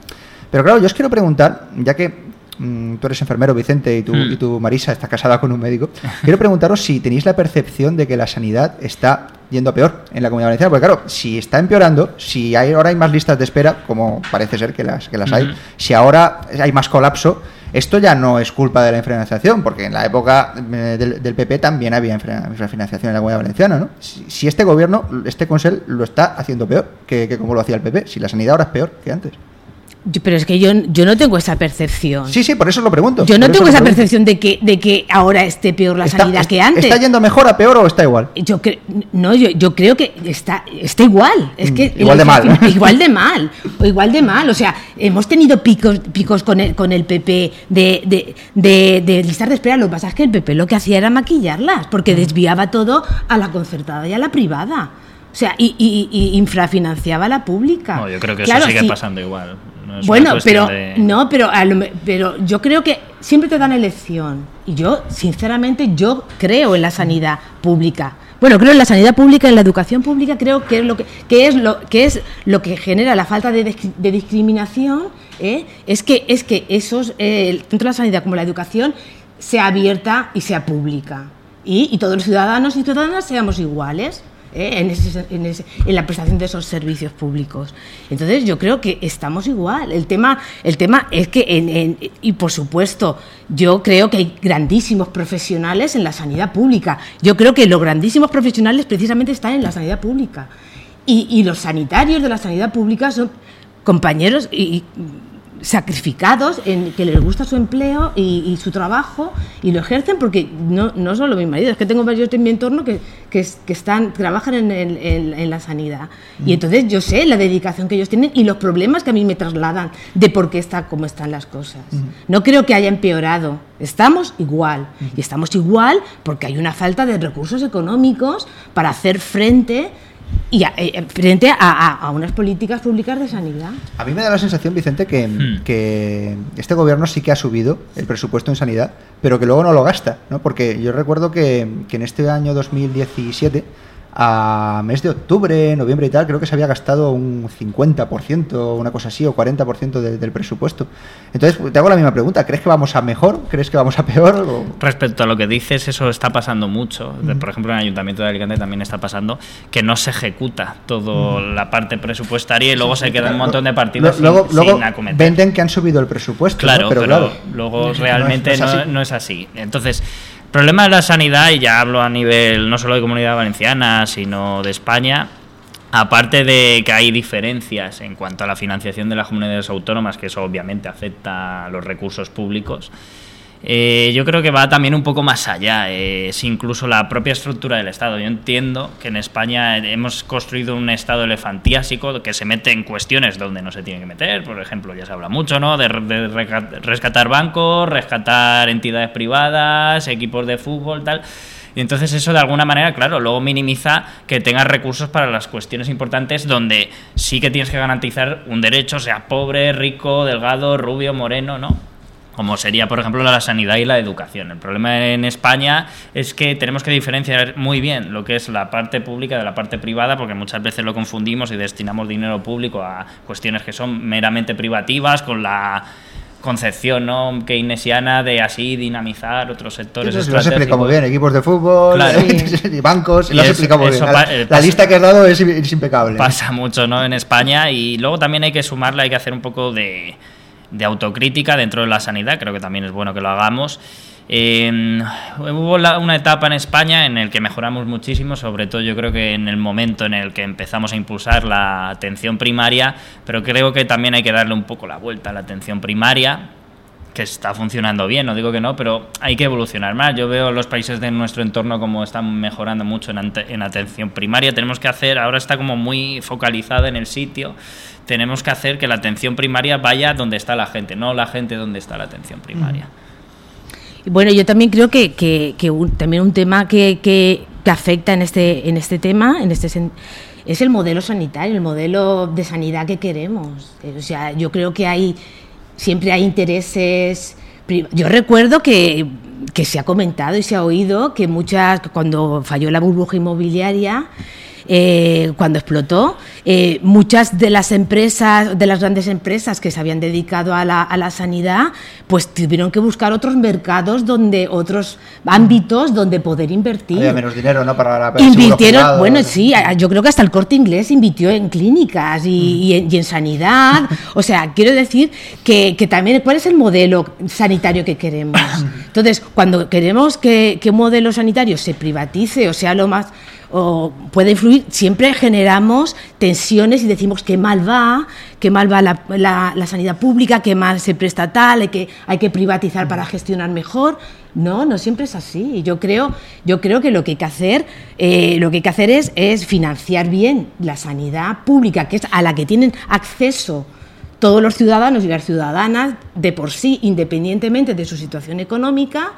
C: Pero claro, yo os quiero preguntar, ya que mmm, tú eres enfermero, Vicente, y tu, mm. y tu Marisa está casada con un médico, <laughs> quiero preguntaros si tenéis la percepción de que la sanidad está yendo a peor en la comunidad valenciana, porque claro, si está empeorando, si hay, ahora hay más listas de espera, como parece ser que las, que las hay, mm -hmm. si ahora hay más colapso, esto ya no es culpa de la infrafinanciación, porque en la época eh, del, del, PP también había infrafinanciación en la comunidad valenciana, ¿no? Si, si este gobierno, este Consell, lo está haciendo peor que, que como lo hacía el PP, si la sanidad ahora es peor que antes.
D: Pero es que yo, yo no tengo esa percepción.
C: Sí, sí, por eso lo pregunto.
D: Yo no tengo esa percepción de que, de que ahora esté peor la
C: está,
D: sanidad que antes.
C: ¿Está yendo mejor a peor o está igual?
D: Yo cre no, yo, yo creo que está, está igual. Es que,
C: igual de mal. <laughs>
D: Igual de mal. O igual de mal. O sea, hemos tenido picos, picos con, el, con el PP de, de, de, de listas de espera. Lo que pasa es que el PP lo que hacía era maquillarlas, porque desviaba todo a la concertada y a la privada. O sea, y, y, y infrafinanciaba la pública.
B: No, yo creo que claro, eso sigue sí. pasando igual.
D: No bueno, pero de... no, pero pero yo creo que siempre te dan elección y yo sinceramente yo creo en la sanidad pública. Bueno, creo en la sanidad pública, en la educación pública, creo que es lo que, que es lo que es lo que genera la falta de, de discriminación, ¿eh? es que es que esos eh, tanto la sanidad como la educación sea abierta y sea pública y, y todos los ciudadanos y ciudadanas seamos iguales. ¿Eh? en, la prestación de esos servicios públicos. Entonces yo creo que estamos igual. El tema, el tema es que, y por supuesto, yo creo que hay grandísimos profesionales en la sanidad pública. Yo creo que los grandísimos profesionales precisamente están en la sanidad pública. Y los sanitarios de la sanidad pública son compañeros y, sacrificados en que les gusta su empleo y, y, su trabajo y lo ejercen porque no, no solo mi marido, es que tengo varios en mi entorno que, que, que están, trabajan en, en, en, la sanidad. Mm. Y entonces yo sé la dedicación que ellos tienen y los problemas que a mí me trasladan de por qué está como están las cosas. Mm. No creo que haya empeorado, estamos igual. Mm. Y estamos igual porque hay una falta de recursos económicos para hacer frente y a, eh, frente a, a, a, unas políticas públicas de sanidad.
C: A mí me da la sensación, Vicente, que, hmm. que, este gobierno sí que ha subido el presupuesto en sanidad, pero que luego no lo gasta, ¿no? Porque yo recuerdo que, que en este año 2017 a mes de octubre, noviembre y tal, creo que se había gastado un 50%, una cosa así, o 40% del presupuesto. Entonces, te hago la misma pregunta, ¿crees que vamos a mejor? ¿Crees que vamos a peor?
B: Respecto a lo que dices, eso está pasando mucho. Por ejemplo, en el Ayuntamiento de Alicante también está pasando que no se ejecuta toda la parte presupuestaria y luego se queda un montón de partidos
C: luego, luego Venden que han subido el presupuesto.
B: Claro, pero, claro, luego <laughs> realmente no es así. Entonces, problema de la sanidad, y ya hablo a nivel no solo de comunidad valenciana, sino de España, aparte de que hay diferencias en cuanto a la financiación de las comunidades autónomas, que eso obviamente afecta a los recursos públicos, eh, yo creo que va también un poco más allá, es incluso la propia estructura del Estado. Yo entiendo que en España hemos construido un Estado elefantiásico que se mete en cuestiones donde no se tiene que meter, por ejemplo, ya se habla mucho, ¿no? De, rescatar bancos, rescatar entidades privadas, equipos de fútbol, tal. Y entonces eso de alguna manera, claro, luego minimiza que tengas recursos para las cuestiones importantes donde sí que tienes que garantizar un derecho, sea pobre, rico, delgado, rubio, moreno, ¿no? Como sería, por ejemplo, la sanidad y la educación. El problema en España es que tenemos que diferenciar muy bien lo que es la parte pública de la parte privada, porque muchas veces lo confundimos y destinamos dinero público a cuestiones que son meramente privativas, con la concepción ¿no? keynesiana de así dinamizar otros sectores.
C: lo has explicado muy bien, equipos de fútbol, <laughs> y bancos, lo has explicado muy bien. La, lista que has dado es, es impecable.
B: Pasa mucho ¿no? en España y luego también hay que sumarla, hay que hacer un poco de de autocrítica dentro de la sanidad, creo que también es bueno que lo hagamos. hubo una etapa en España en el que mejoramos muchísimo, sobre todo yo creo que en el momento en el que empezamos a impulsar la atención primaria, pero creo que también hay que darle un poco la vuelta a la atención primaria, que está funcionando bien, no digo que no, pero hay que evolucionar más. Yo veo los países de nuestro entorno como están mejorando mucho en, en atención primaria. Tenemos que hacer, ahora está como muy focalizada en el sitio tenemos que hacer que la atención primaria vaya donde está la gente, no la gente donde está la atención primaria.
D: Bueno, yo también creo que, que, también un tema que, que, afecta en este, en este tema en este es el modelo sanitario, el modelo de sanidad que queremos. O sea, yo creo que hay siempre hay intereses. Yo recuerdo que, que se ha comentado y se ha oído que muchas, cuando falló la burbuja inmobiliaria, eh, cuando explotó, eh, muchas de las empresas, de las grandes empresas que se habían dedicado a la, a la, sanidad, pues tuvieron que buscar otros mercados donde, otros ámbitos donde poder invertir.
C: Había menos dinero, ¿no? Para
D: la Invirtieron, bueno, sí, yo creo que hasta el corte inglés invirtió en clínicas y, mm. en, sanidad. <laughs> o sea, quiero decir que, que, también, ¿cuál es el modelo sanitario que queremos? <coughs> Entonces, cuando queremos que, que un modelo sanitario se privatice o sea lo más o puede influir, siempre generamos tensiones y decimos que mal va, que mal va la, la, sanidad pública, que mal se presta tal, que hay que privatizar para gestionar mejor. No, no siempre es así. Yo creo, yo creo que lo que hay que hacer, eh, lo que hay que hacer es, es financiar bien la sanidad pública, que es a la que tienen acceso todos los ciudadanos y las ciudadanas de por sí, independientemente de su situación económica,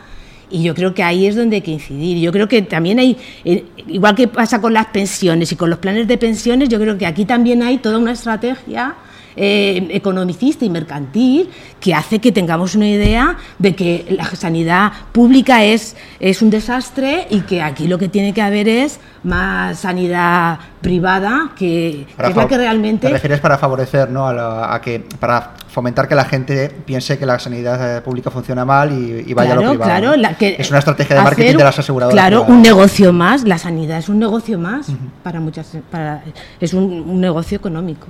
D: y yo creo que ahí es donde hay que incidir. Yo creo que también hay, eh, igual que pasa con las pensiones y con los planes de pensiones, yo creo que aquí también hay toda una estrategia eh, economicista y mercantil que hace que tengamos una idea de que la sanidad pública es, es un desastre y que aquí lo que tiene que haber es más sanidad privada que, es la que realmente...
C: Te refieres para favorecer, ¿no? A, que para fomentar que la gente piense que la sanidad eh, pública funciona mal y, vaya a lo privado.
D: Claro, que
C: es una estrategia de marketing de las aseguradoras.
D: Claro, un negocio más. La sanidad es un negocio más para muchas, para, es un negocio económico.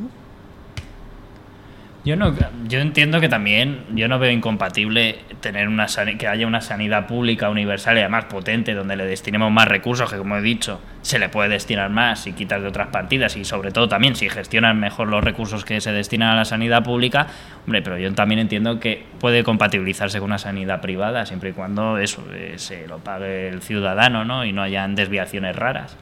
B: Yo no, yo entiendo que también yo no veo incompatible tener una que haya una sanidad pública universal y además potente donde le destinemos más recursos que como he dicho se le puede destinar más si quitas de otras partidas y sobre todo también si gestionan mejor los recursos que se destinan a la sanidad pública hombre pero yo también entiendo que puede compatibilizarse con una sanidad privada siempre y cuando eso eh, se lo pague el ciudadano no y no hayan desviaciones raras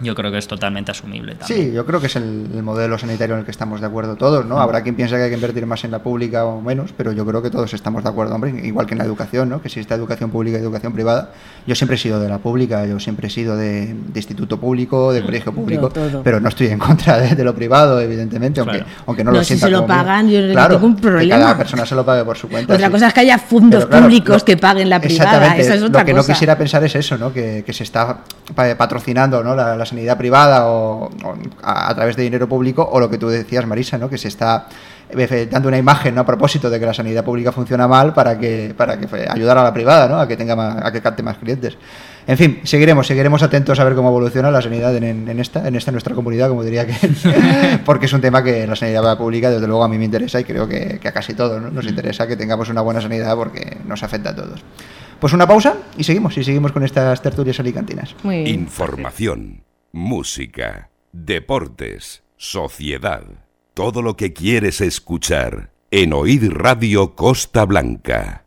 B: yo creo que es totalmente asumible también.
C: Sí, yo creo que es el, modelo sanitario en el que estamos de acuerdo todos, ¿no? Habrá quien piense que hay que invertir más en la pública o menos, pero yo creo que todos estamos de acuerdo, hombre, igual que en la educación, ¿no? Que existe educación pública y educación privada. Yo siempre he sido de la pública, yo siempre he sido de, instituto público, de colegio público, pero no estoy en contra de, lo privado, evidentemente, aunque, aunque no, lo sienta
D: si se lo pagan, yo no tengo un problema.
C: Que cada persona se lo pague por su cuenta.
D: Otra cosa es que haya fondos públicos que paguen la privada, esa es otra
C: Lo que no quisiera pensar es eso, ¿no? Que, que se está patrocinando, ¿no? ¿No? la, sanidad privada o, a, través de dinero público, o lo que tú decías, Marisa, ¿no? que se está eh, dando una imagen ¿no? a propósito de que la sanidad pública funciona mal para que, para que ayudar a la privada, ¿no? a que tenga a que capte más clientes. En fin, seguiremos, seguiremos atentos a ver cómo evoluciona la sanidad en, esta, en esta nuestra comunidad, como diría que <laughs> porque es un tema que la sanidad pública, desde luego, a mí me interesa y creo que, a casi todos nos interesa que tengamos una buena sanidad porque nos afecta a todos. Pues una pausa y seguimos, y seguimos con estas tertulias alicantinas.
E: Información, música, deportes, sociedad. Todo lo que quieres escuchar en Oíd Radio Costa Blanca.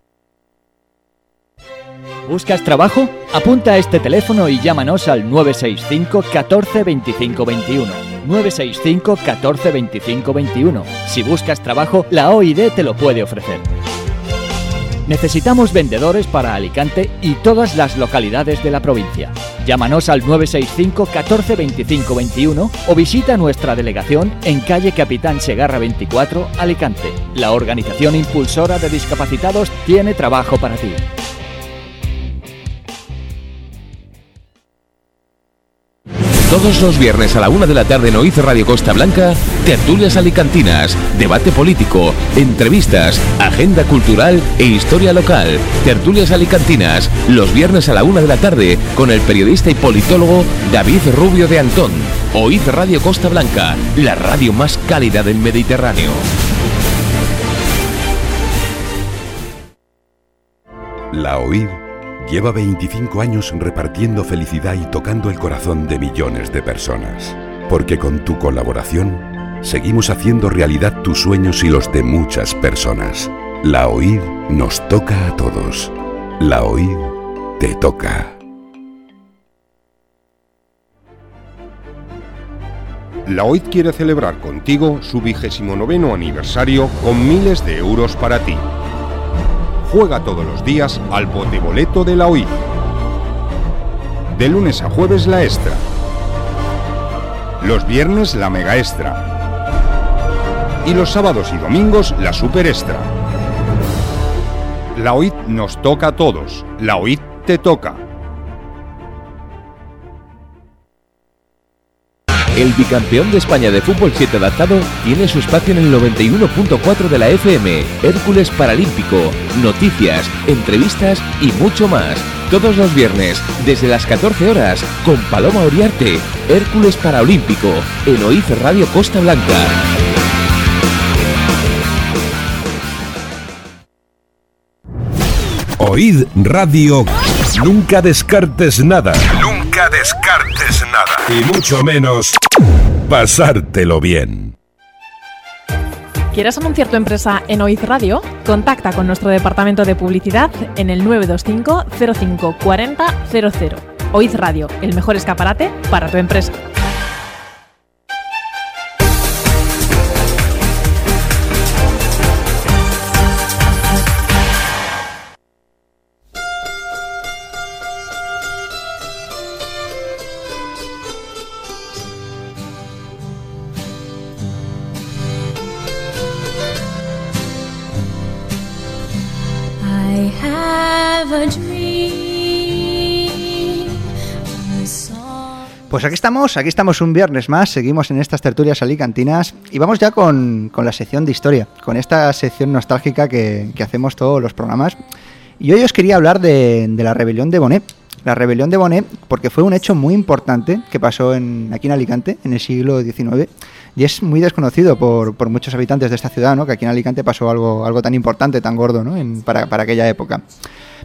F: ¿Buscas trabajo? Apunta a este teléfono y llámanos al 965 14 25 21. 965 14 25 21. Si buscas trabajo, la OID te lo puede ofrecer. Necesitamos vendedores para Alicante y todas las localidades de la provincia. Llámanos al 965 14 25 21 o visita nuestra delegación en calle Capitán Segarra 24, Alicante. La organización impulsora de discapacitados tiene trabajo para ti.
A: Todos los viernes a la una de la tarde en Oiz Radio Costa Blanca, tertulias alicantinas, debate político, entrevistas, agenda cultural e historia local. Tertulias alicantinas, los viernes a la una de la tarde con el periodista y politólogo David Rubio de Antón. Oiz Radio Costa Blanca, la radio más cálida del Mediterráneo.
E: La OID Lleva 25 años repartiendo felicidad y tocando el corazón de millones de personas. Porque con tu colaboración seguimos haciendo realidad tus sueños y los de muchas personas. La OID nos toca a todos. La OID te toca.
G: La OID quiere celebrar contigo su vigésimo noveno aniversario con miles de euros para ti juega todos los días al boleto de la OI. De lunes a jueves la extra. Los viernes la mega extra. Y los sábados y domingos la super extra. La OIT nos toca a todos. La OIT te toca.
A: El bicampeón de España de fútbol 7 adaptado tiene su espacio en el 91.4 de la FM, Hércules Paralímpico, noticias, entrevistas y mucho más. Todos los viernes, desde las 14 horas, con Paloma Oriarte, Hércules Paralímpico, en OIF Radio Costa Blanca.
E: Oíd Radio. Nunca descartes nada. Nunca descartes nada. Y mucho menos pasártelo bien.
H: ¿Quieres anunciar tu empresa en OIZ Radio? Contacta con nuestro departamento de publicidad en el 925 05 40 00. OIZ Radio, el mejor escaparate para tu empresa.
C: Pues aquí estamos, aquí estamos un viernes más, seguimos en estas tertulias alicantinas y vamos ya con, la sección de historia, con esta sección nostálgica que, hacemos todos los programas. Y hoy os quería hablar de, la rebelión de Bonet. La rebelión de Bonet, porque fue un hecho muy importante que pasó en, aquí en Alicante en el siglo XIX y es muy desconocido por, muchos habitantes de esta ciudad, ¿no? que aquí en Alicante pasó algo, tan importante, tan gordo ¿no? para, para aquella época.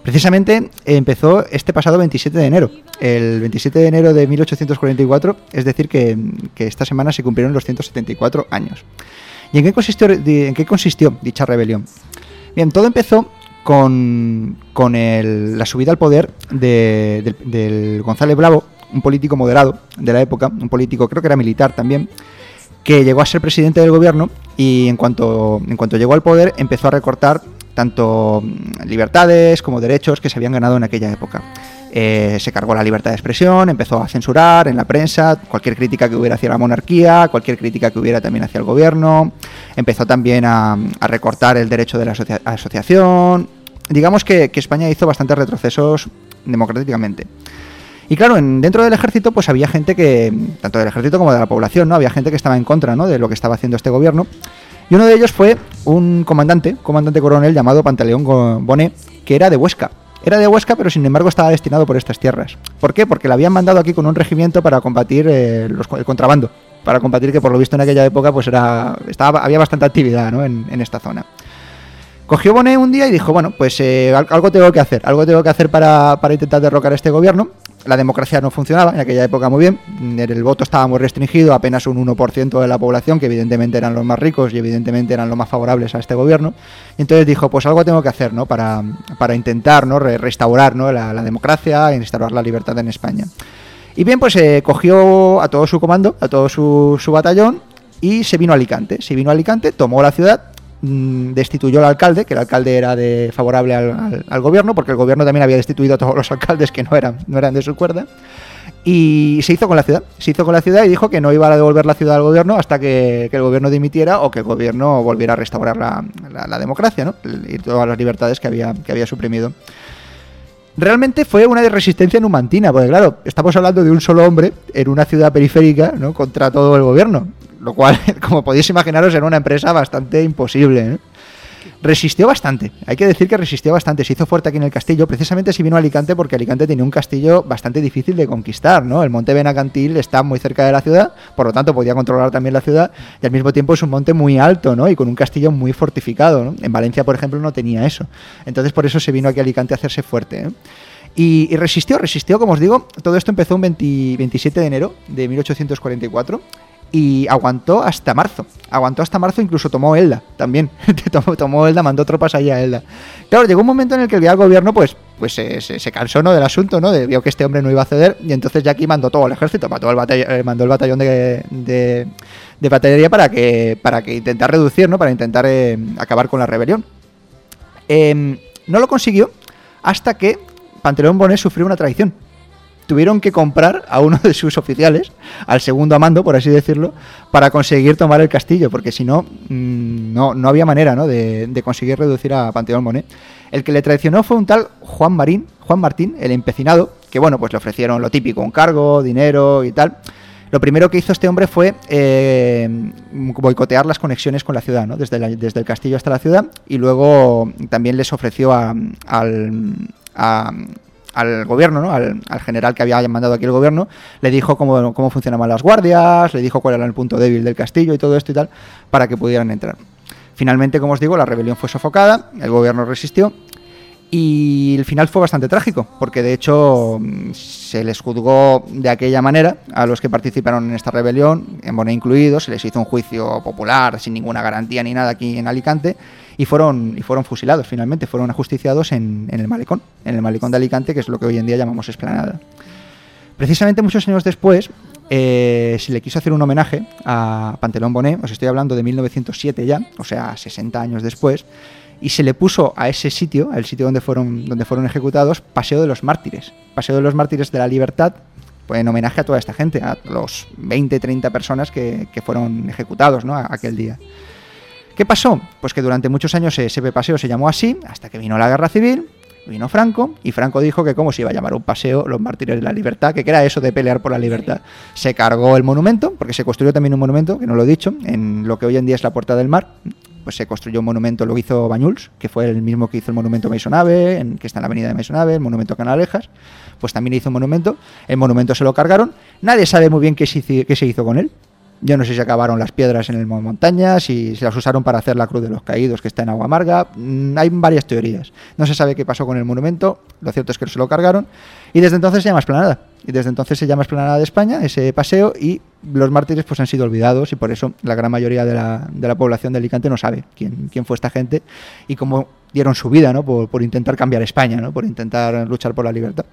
C: Precisamente empezó este pasado 27 de enero, el 27 de enero de 1844, es decir, que, esta semana se cumplieron los 174 años. ¿Y en qué consistió, en qué consistió dicha rebelión? Bien, todo empezó con, la subida al poder de, del González Bravo, un político moderado de la época, un político creo que era militar también, que llegó a ser presidente del gobierno y en cuanto, en cuanto llegó al poder empezó a recortar tanto mm, libertades como derechos que se habían ganado en aquella época. Eh, se cargó la libertad de expresión, empezó a censurar en la prensa cualquier crítica que hubiera hacia la monarquía, cualquier crítica que hubiera también hacia el gobierno, empezó también a, recortar el derecho de la asociación. Digamos que, España hizo bastantes retrocesos democráticamente. Y claro, en, dentro del ejército pues había gente que, tanto del ejército como de la población, ¿no? Había gente que estaba en contra, ¿no? De lo que estaba haciendo este gobierno. Y uno de ellos fue un comandante, comandante coronel llamado Pantaleón Bonet, que era de Huesca. Era de Huesca, pero sin embargo estaba destinado por estas tierras. ¿Por qué? Porque le habían mandado aquí con un regimiento para combatir eh, el contrabando. Para combatir que por lo visto en aquella época pues era estaba, había bastante actividad ¿no? en, esta zona. Cogió Bonet un día y dijo, bueno, pues eh, algo tengo que hacer, algo tengo que hacer para, intentar derrocar a este gobierno. La democracia no funcionaba en aquella época muy bien, el voto estaba muy restringido, apenas un 1% de la población, que evidentemente eran los más ricos y evidentemente eran los más favorables a este gobierno. Entonces dijo, pues algo tengo que hacer, ¿no? Para, para intentar, ¿no? restaurar, ¿no? La, democracia e instaurar la libertad en España. Y bien, pues eh, cogió a todo su comando, a todo su, su batallón y se vino a Alicante. Se vino a Alicante, tomó la ciudad, Mm, destituyó al alcalde, que el alcalde era favorable al, gobierno, porque el gobierno también había destituido a todos los alcaldes que no eran, no eran de su cuerda. Y se hizo con la ciudad. Se hizo con la ciudad y dijo que no iba a devolver la ciudad al gobierno hasta que, el gobierno dimitiera o que el gobierno volviera a restaurar la, democracia ¿no? y todas las libertades que había, que había suprimido. Realmente fue una resistencia numantina, porque claro, estamos hablando de un solo hombre en una ciudad periférica ¿no? contra todo el gobierno lo cual, <laughs> como podéis imaginaros, era una empresa bastante imposible. ¿eh? Resistió bastante, hay que decir que resistió bastante, se hizo fuerte aquí en el castillo, precisamente si vino a Alicante porque Alicante tenía un castillo bastante difícil de conquistar, ¿no? El monte Benacantil está muy cerca de la ciudad, por lo tanto podía controlar también la ciudad y al mismo tiempo es un monte muy alto, ¿no? Y con un castillo muy fortificado, ¿no? En Valencia, por ejemplo, no tenía eso. Entonces por eso se vino aquí a Alicante a hacerse fuerte, ¿eh? Y, resistió, resistió, como os digo, todo esto empezó un 27 de enero de 1844 y aguantó hasta marzo. Aguantó hasta marzo, incluso tomó Elda también. <laughs> tomó, tomó Elda, mandó tropas allá a Elda. Claro, llegó un momento en el que el gobierno pues, pues se, cansó ¿no? del asunto, ¿no? De, vio que este hombre no iba a ceder y entonces ya aquí mandó todo el ejército, mandó el, batallón, eh, mandó el batallón de, de, de, batería para que, para que intentar reducir, ¿no? Para intentar eh, acabar con la rebelión. Em, no lo consiguió hasta que Pantaleón Bonet sufrió una traición tuvieron que comprar a uno de sus oficiales, al segundo a mando, por así decirlo, para conseguir tomar el castillo, porque si no, mm, no, no había manera ¿no? De, conseguir reducir a Panteón Monet. El que le traicionó fue un tal Juan Marín, Juan Martín, el empecinado, que bueno, pues le ofrecieron lo típico, un cargo, dinero y tal. Lo primero que hizo este hombre fue eh, boicotear las conexiones con la ciudad, ¿no? desde, desde el castillo hasta la ciudad, y luego también les ofreció a, al, a, al gobierno, ¿no? al, general que había mandado aquí el gobierno, le dijo cómo, cómo funcionaban las guardias, le dijo cuál era el punto débil del castillo y todo esto y tal, para que pudieran entrar. Finalmente, como os digo, la rebelión fue sofocada, el gobierno resistió y el final fue bastante trágico, porque de hecho mm, se les juzgó de aquella manera a los que participaron en esta rebelión, en Bonet incluidos, se les hizo un juicio popular sin ninguna garantía ni nada aquí en Alicante y fueron, y fueron fusilados finalmente, fueron ajusticiados en, en el malecón, en el malecón de Alicante, que es lo que hoy en día llamamos esplanada. Precisamente muchos años después eh, se le quiso hacer un homenaje a Pantelón Bonet, os estoy hablando de 1907 ya, o sea, 60 años después, y se le puso a ese sitio, al sitio donde fueron, donde fueron ejecutados, Paseo de los Mártires. Paseo de los Mártires de la Libertad, pues en homenaje a toda esta gente, a los 20, 30 personas que, fueron ejecutados ¿no? aquel día. ¿Qué pasó? Pues que durante muchos años ese paseo se llamó así, hasta que vino la guerra civil, vino Franco, y Franco dijo que cómo se iba a llamar un paseo los mártires de la libertad, que era eso de pelear por la libertad. Se cargó el monumento, porque se construyó también un monumento, que no lo he dicho, en lo que hoy en día es la Puerta del Mar, pues se construyó un monumento, lo hizo Bañuls, que fue el mismo que hizo el monumento Maisonave, en, que está en la avenida de Maisonave, el monumento Canalejas, pues también hizo un monumento, el monumento se lo cargaron, nadie sabe muy bien qué qué se hizo con él, yo no sé si acabaron las piedras en el montaña, si se las usaron para hacer la cruz de los caídos que está en agua amarga. Mm, hay varias teorías. No se sabe qué pasó con el monumento. Lo cierto es que se lo cargaron. Y desde entonces se llama Esplanada. Y desde entonces se llama Esplanada de España, ese paseo, y los mártires pues han sido olvidados y por eso la gran mayoría de la, de la población de Alicante no sabe quién, quién fue esta gente y cómo dieron su vida ¿no? por, por intentar cambiar España, ¿no? por intentar luchar por la libertad.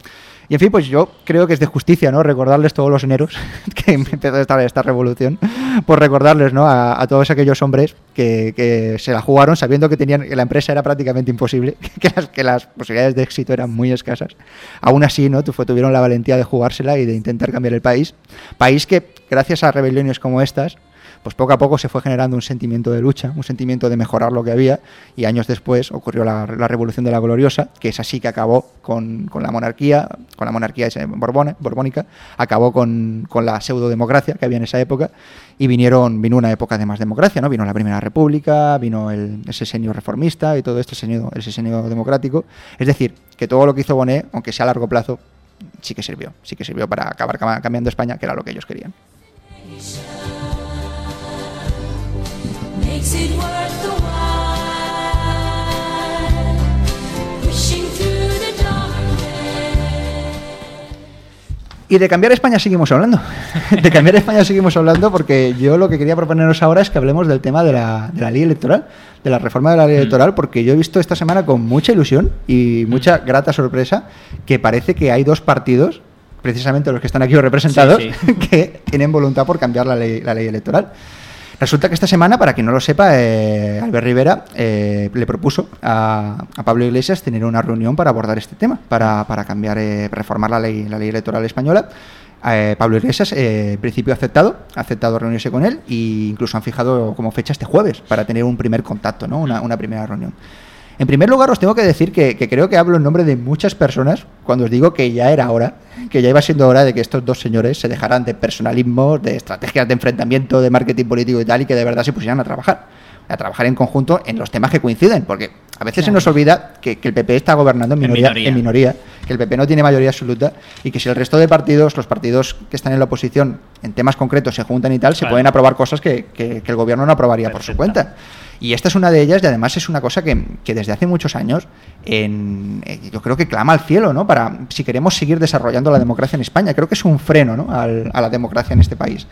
C: Y en fin, pues yo creo que es de justicia, ¿no? Recordarles todos los eneros <laughs> que empezó esta, esta revolución, por recordarles, ¿no? A, todos aquellos hombres que, que, se la jugaron sabiendo que tenían que la empresa era prácticamente imposible, <laughs> que las, que las posibilidades de éxito eran muy escasas. Aún así, ¿no? Tuvieron la valentía de jugársela y de intentar cambiar el país. País que, gracias a rebeliones como estas, pues poco a poco se fue generando un sentimiento de lucha, un sentimiento de mejorar lo que había y años después ocurrió la, Revolución de la Gloriosa, que es así que acabó con, la monarquía, con la monarquía borbónica, acabó con, la pseudo-democracia que había en esa época y vinieron, vino una época de más democracia, ¿no? Vino la Primera República, vino el, ese señor reformista y todo señor, ese señor democrático. Es decir, que todo lo que hizo Bonet, aunque sea a largo plazo, sí que sirvió, sí que sirvió para acabar cambiando España, que era lo que ellos querían. Y de cambiar España seguimos hablando. <laughs> de cambiar España seguimos hablando porque yo lo que quería proponernos ahora es que hablemos del tema de la, de la ley electoral, de la reforma de la ley mm. electoral, porque yo he visto esta semana con mucha ilusión y mucha grata sorpresa que parece que hay dos partidos, precisamente los que están aquí representados, <laughs> que tienen voluntad por cambiar la ley, la ley electoral. Resulta que esta semana, para quien no lo sepa, eh, Albert Rivera eh, le propuso a, Pablo Iglesias tener una reunión para abordar este tema, para, para cambiar, eh, reformar la ley, la ley electoral española. Pablo Iglesias, en principio, ha aceptado, ha aceptado reunirse con él e incluso han fijado como fecha este jueves para tener un primer contacto, ¿no? una, una primera reunión. En primer lugar, os tengo que decir que, creo que hablo en nombre de muchas personas cuando os digo que ya era hora, que ya iba siendo hora de que estos dos señores se dejaran de personalismo, de estrategias de enfrentamiento, de marketing político y tal, y que de verdad se pusieran a trabajar, a trabajar en conjunto en los temas que coinciden, porque a veces se nos olvida que, el PP está gobernando en minoría, en minoría, que el PP no tiene mayoría absoluta y que si el resto de partidos, los partidos que están en la oposición, en temas concretos se juntan y tal, se pueden aprobar cosas que, el gobierno no aprobaría por su cuenta. Y esta es una de ellas y además es una cosa que, desde hace muchos años en, eh, yo creo que clama al cielo, ¿no? Para si queremos seguir desarrollando la democracia en España. Creo que es un freno, ¿no? a la democracia en este país.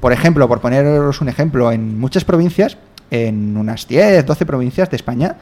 C: Por ejemplo, por poneros un ejemplo, en muchas provincias, en unas 10, 12 provincias de España,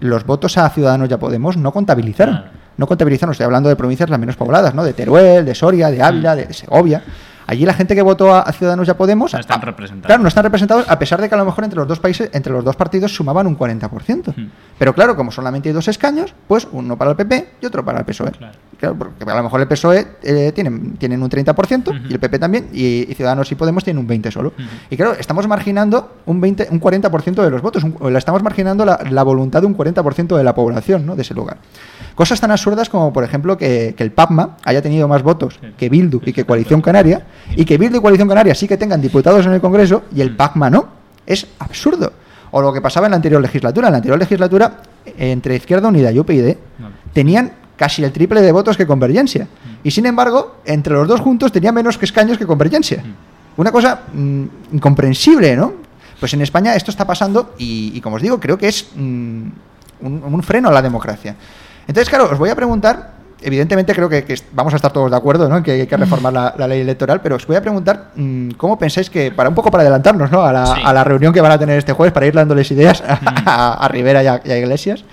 C: los votos a Ciudadanos ya Podemos no contabilizaron. No contabilizaron, estoy hablando de provincias las menos pobladas, ¿no? De Teruel, de Soria, de Ávila, de Segovia. Allí la gente que votó a, Ciudadanos ya Podemos.
B: No están representados.
C: Claro, no están representados, a pesar de que a lo mejor entre los dos países, entre los dos partidos sumaban un 40%. Pero claro, como solamente hay dos escaños, pues uno para el PP y otro para el PSOE. Claro. porque a lo mejor el PSOE eh, tienen, tienen un 30% y el PP también, y, Ciudadanos y Podemos tienen un 20% solo. Y claro, estamos marginando un, 20, un 40% de los votos, la estamos marginando la, la, voluntad de un 40% de la población ¿no? de ese lugar. Cosas tan absurdas como, por ejemplo, que, el PAPMA haya tenido más votos que Bildu y que Coalición Canaria, y que Bildu y Coalición Canaria sí que tengan diputados en el Congreso y el PAPMA no. Es absurdo. O lo que pasaba en la anterior legislatura. En la anterior legislatura, entre Izquierda Unida y UPyD, tenían casi el triple de votos que Convergencia. Y sin embargo, entre los dos juntos tenía menos que escaños que Convergencia. Una cosa mm, incomprensible, ¿no? Pues en España esto está pasando y, como os digo, creo que es mm, un, freno a la democracia. Entonces, claro, os voy a preguntar, evidentemente creo que, vamos a estar todos de acuerdo, ¿no? Que hay que reformar la, ley electoral, pero os voy a preguntar mm, cómo pensáis que, para un poco para adelantarnos, ¿no? A la, reunión que van a tener este jueves, para ir dándoles ideas a, Rivera y a, Iglesias,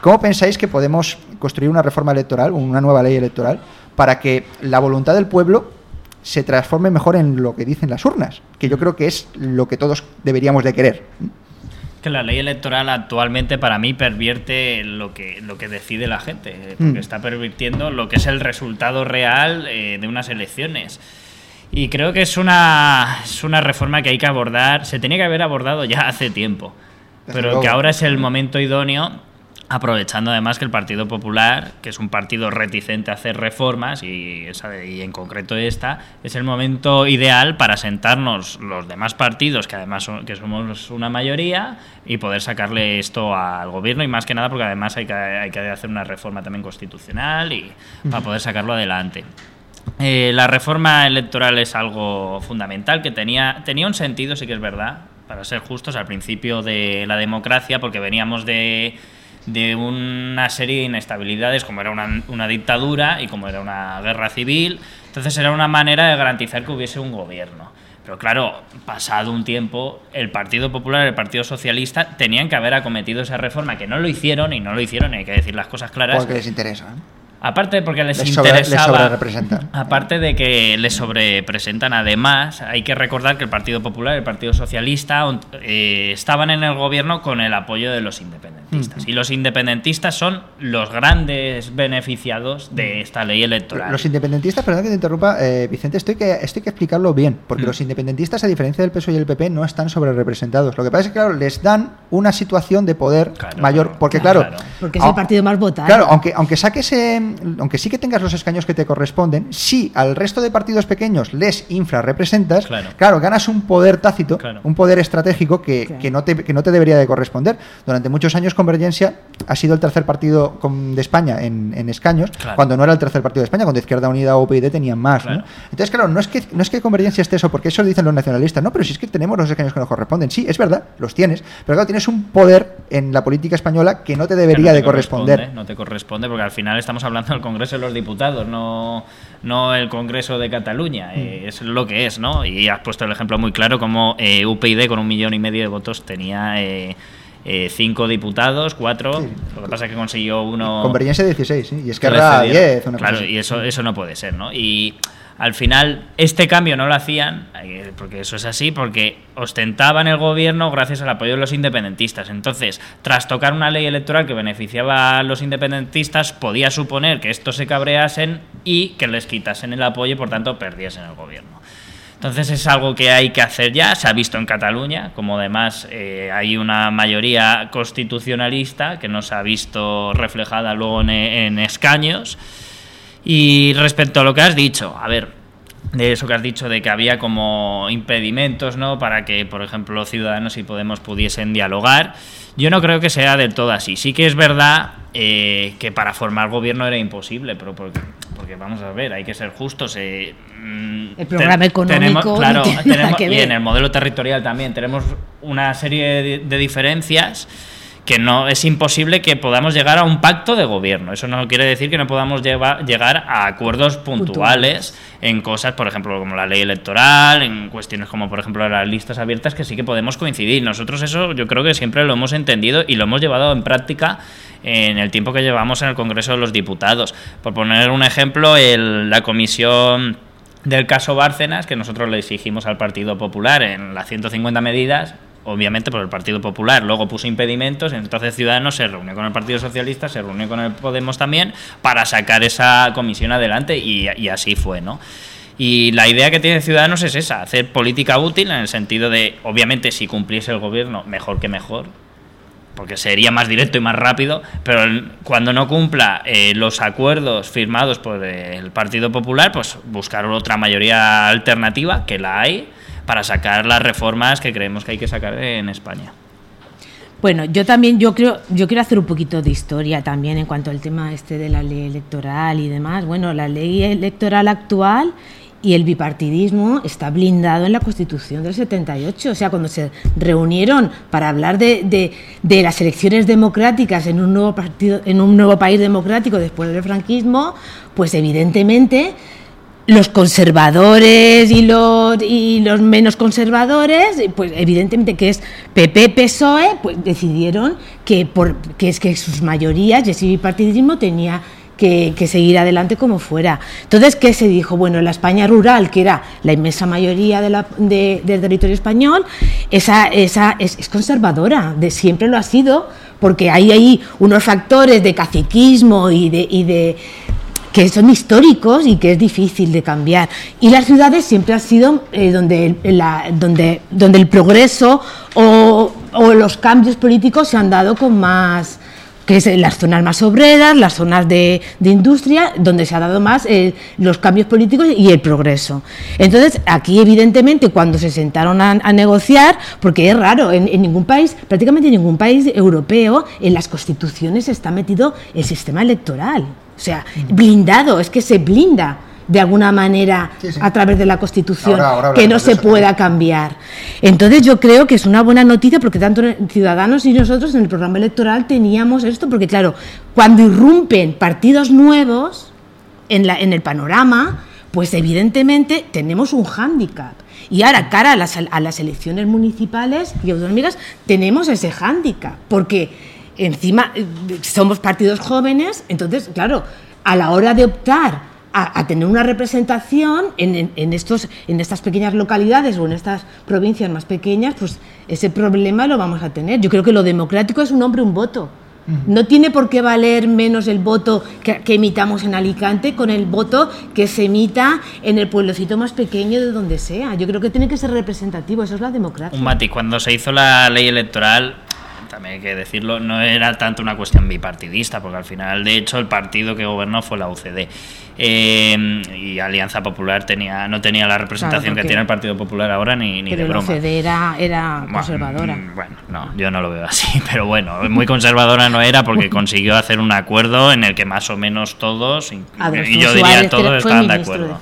C: ¿cómo pensáis que podemos construir una reforma electoral, una nueva ley electoral, para que la voluntad del pueblo se transforme mejor en lo que dicen las urnas, que yo creo que es lo que todos deberíamos de querer.
B: Que la ley electoral actualmente para mí pervierte lo que, lo que decide la gente, porque mm. está pervirtiendo lo que es el resultado real eh, de unas elecciones. Y creo que es una, es una reforma que hay que abordar, se tenía que haber abordado ya hace tiempo, pero que ahora es el momento idóneo aprovechando además que el Partido Popular, que es un partido reticente a hacer reformas, y, y en concreto esta, es el momento ideal para sentarnos los demás partidos, que además que somos una mayoría, y poder sacarle esto al gobierno, y más que nada porque además hay que, hay que hacer una reforma también constitucional y para poder sacarlo adelante. Eh, la reforma electoral es algo fundamental que tenía, tenía un sentido, sí que es verdad, para ser justos, al principio de la democracia, porque veníamos de de una serie de inestabilidades, como era una, una, dictadura y como era una guerra civil. Entonces era una manera de garantizar que hubiese un gobierno. Pero claro, pasado un tiempo, el Partido Popular y el Partido Socialista tenían que haber acometido esa reforma, que no lo hicieron y no lo hicieron, hay que decir las cosas claras.
C: Porque les interesa. ¿eh?
B: Aparte porque les,
C: Les sobre-
B: interesaba. aparte de que les sobrepresentan, además, hay que recordar que el Partido Popular y el Partido Socialista eh, estaban en el gobierno con el apoyo de los independentistas. Y los independentistas son los grandes beneficiados de esta ley electoral.
C: Los independentistas, perdón que te interrumpa, eh, Vicente, esto hay, que, esto hay que explicarlo bien, porque
B: Mm.
C: los independentistas, a diferencia del PSOE y el PP, no están sobre representados. Lo que pasa es que, claro, les dan una situación de poder
B: Claro,
C: mayor, porque, claro,
B: claro.
D: Porque es el partido más votado.
C: Claro, aunque, aunque saques, eh, aunque sí que tengas los escaños que te corresponden, si al resto de partidos pequeños les infrarrepresentas,
B: Claro.
C: claro, ganas un poder tácito,
B: Claro.
C: un poder estratégico que,
D: Claro.
C: que no te, que no te debería de corresponder. Durante muchos años Convergencia ha sido el tercer partido con- de España en, en escaños,
B: Claro.
C: cuando no era el tercer partido de España, cuando Izquierda Unida o UPyD tenían más. Entonces, claro, no es, que, no es que Convergencia esté eso, porque eso lo dicen los nacionalistas, no, pero si es que tenemos los escaños que nos corresponden. Sí, es verdad, los tienes, pero claro, tienes un poder en la política española que no te
B: Que
C: debería
B: no te
C: de corresponder.
B: corresponde, No te corresponde porque al final estamos hablando del Congreso de los Diputados, no, no el Congreso de Cataluña. Eh, es lo que es, ¿no? Y has puesto el ejemplo muy claro como eh, UPyD con un millón y medio de votos tenía eh, eh, cinco diputados, cuatro.
C: Sí.
B: Lo que pasa es que consiguió uno.
C: Convergencia 16, ¿sí? y
B: que
C: Esquerra
B: le cedieron.
C: 10. Una
B: claro, y eso, eso no puede ser, ¿no? Y al final, este cambio no lo hacían, eh, porque eso es así, porque ostentaban el gobierno gracias al apoyo de los independentistas. Entonces, tras tocar una ley electoral que beneficiaba a los independentistas, podía suponer que estos se cabreasen y que les quitasen el apoyo y, por tanto, perdiesen el gobierno. Entonces es algo que hay que hacer ya, se ha visto en Cataluña, como además eh, hay una mayoría constitucionalista que no se ha visto reflejada luego en, en escaños. Y respecto a lo que has dicho, a ver, de eso que has dicho de que había como impedimentos, ¿no? Para que, por ejemplo, Ciudadanos y Podemos pudiesen dialogar. Yo no creo que sea del todo así. Sí que es verdad eh, que para formar gobierno era imposible, pero porque, porque vamos a ver, hay que ser justos. eh, mm,
D: El programa económico no
B: claro,
D: nada
B: tenemos-
D: que
B: y
D: ver.
B: en el modelo territorial también tenemos una serie de, de diferencias que no es imposible que podamos llegar a un pacto de gobierno. Eso no quiere decir que no podamos lleva- llegar a acuerdos puntuales en cosas, por ejemplo, como la ley electoral, en cuestiones como, por ejemplo, las listas abiertas, que sí que podemos coincidir. Nosotros eso yo creo que siempre lo hemos entendido y lo hemos llevado en práctica en el tiempo que llevamos en el Congreso de los Diputados. Por poner un ejemplo, el- la comisión del caso Bárcenas, que nosotros le exigimos al Partido Popular en las 150 medidas, obviamente por el Partido Popular, luego puso impedimentos, entonces Ciudadanos se reunió con el Partido Socialista, se reunió con el Podemos también, para sacar esa comisión adelante y, así fue, ¿no? Y la idea que tiene Ciudadanos es esa, hacer política útil en el sentido de, obviamente, si cumpliese el gobierno, mejor que mejor, porque sería más directo y más rápido, pero cuando no cumpla eh, los acuerdos firmados por el Partido Popular, pues buscar otra mayoría alternativa, que la hay, para sacar las reformas que creemos que hay que sacar en España.
D: Bueno, yo también, yo creo, yo quiero hacer un poquito de historia también en cuanto al tema este de la ley electoral y demás. Bueno, la ley electoral actual y el bipartidismo está blindado en la Constitución del 78. O sea, cuando se reunieron para hablar de, de- de las elecciones democráticas en un nuevo partido, en un nuevo país democrático después del franquismo, pues evidentemente los conservadores y los, y los menos conservadores, pues evidentemente que es PP, PSOE, pues decidieron que, por, que es que sus mayorías y ese bipartidismo tenía que, que seguir adelante como fuera. Entonces, ¿qué se dijo? Bueno, la España rural, que era la inmensa mayoría de la- de- del territorio español, esa, esa es, es conservadora, de siempre lo ha sido, porque hay ahí unos factores de caciquismo y de, y de que son históricos y que es difícil de cambiar. Y las ciudades siempre han sido eh, donde, la- donde, donde el progreso o, los cambios políticos se han dado con más que es las zonas más obreras, las zonas de, de industria, donde se ha dado más eh, los cambios políticos y el progreso. Entonces, aquí evidentemente cuando se sentaron a, a negociar, porque es raro, en, en ningún país, prácticamente en ningún país europeo, en las constituciones está metido el sistema electoral. O sea, blindado, es que se blinda de alguna manera
C: Sí, sí.
D: a través de la Constitución
C: Ahora- ahora
D: que no se pueda cambiar. Entonces yo creo que es una buena noticia porque tanto Ciudadanos y nosotros en el programa electoral teníamos esto, porque claro, cuando irrumpen partidos nuevos en, la, en el panorama, pues evidentemente tenemos un hándicap. Y ahora, cara a las, a las elecciones municipales y autonómicas, tenemos ese hándicap, porque encima eh, somos partidos jóvenes, entonces, claro, a la hora de optar a, tener una representación en, en, estos, en estas pequeñas localidades o en estas provincias más pequeñas, pues ese problema lo vamos a tener. Yo creo que lo democrático es un hombre, un voto. No tiene por qué valer menos el voto que, emitamos en Alicante con el voto que se emita en el pueblecito más pequeño de donde sea. Yo creo que tiene que ser representativo, eso es la democracia.
B: Un matiz, cuando se hizo la ley electoral, también hay que decirlo, no era tanto una cuestión bipartidista, porque al final, de hecho, el partido que gobernó fue la UCD. Eh, y Alianza Popular tenía no tenía la representación que tiene el Partido Popular ahora ni, ni de broma.
D: Pero era, era conservadora.
B: Mm, bueno, no, yo no lo veo así, <laughs> pero bueno, muy conservadora no era porque <laughs> consiguió hacer un acuerdo en el que más o menos todos, y yo diría todos, estaban de acuerdo.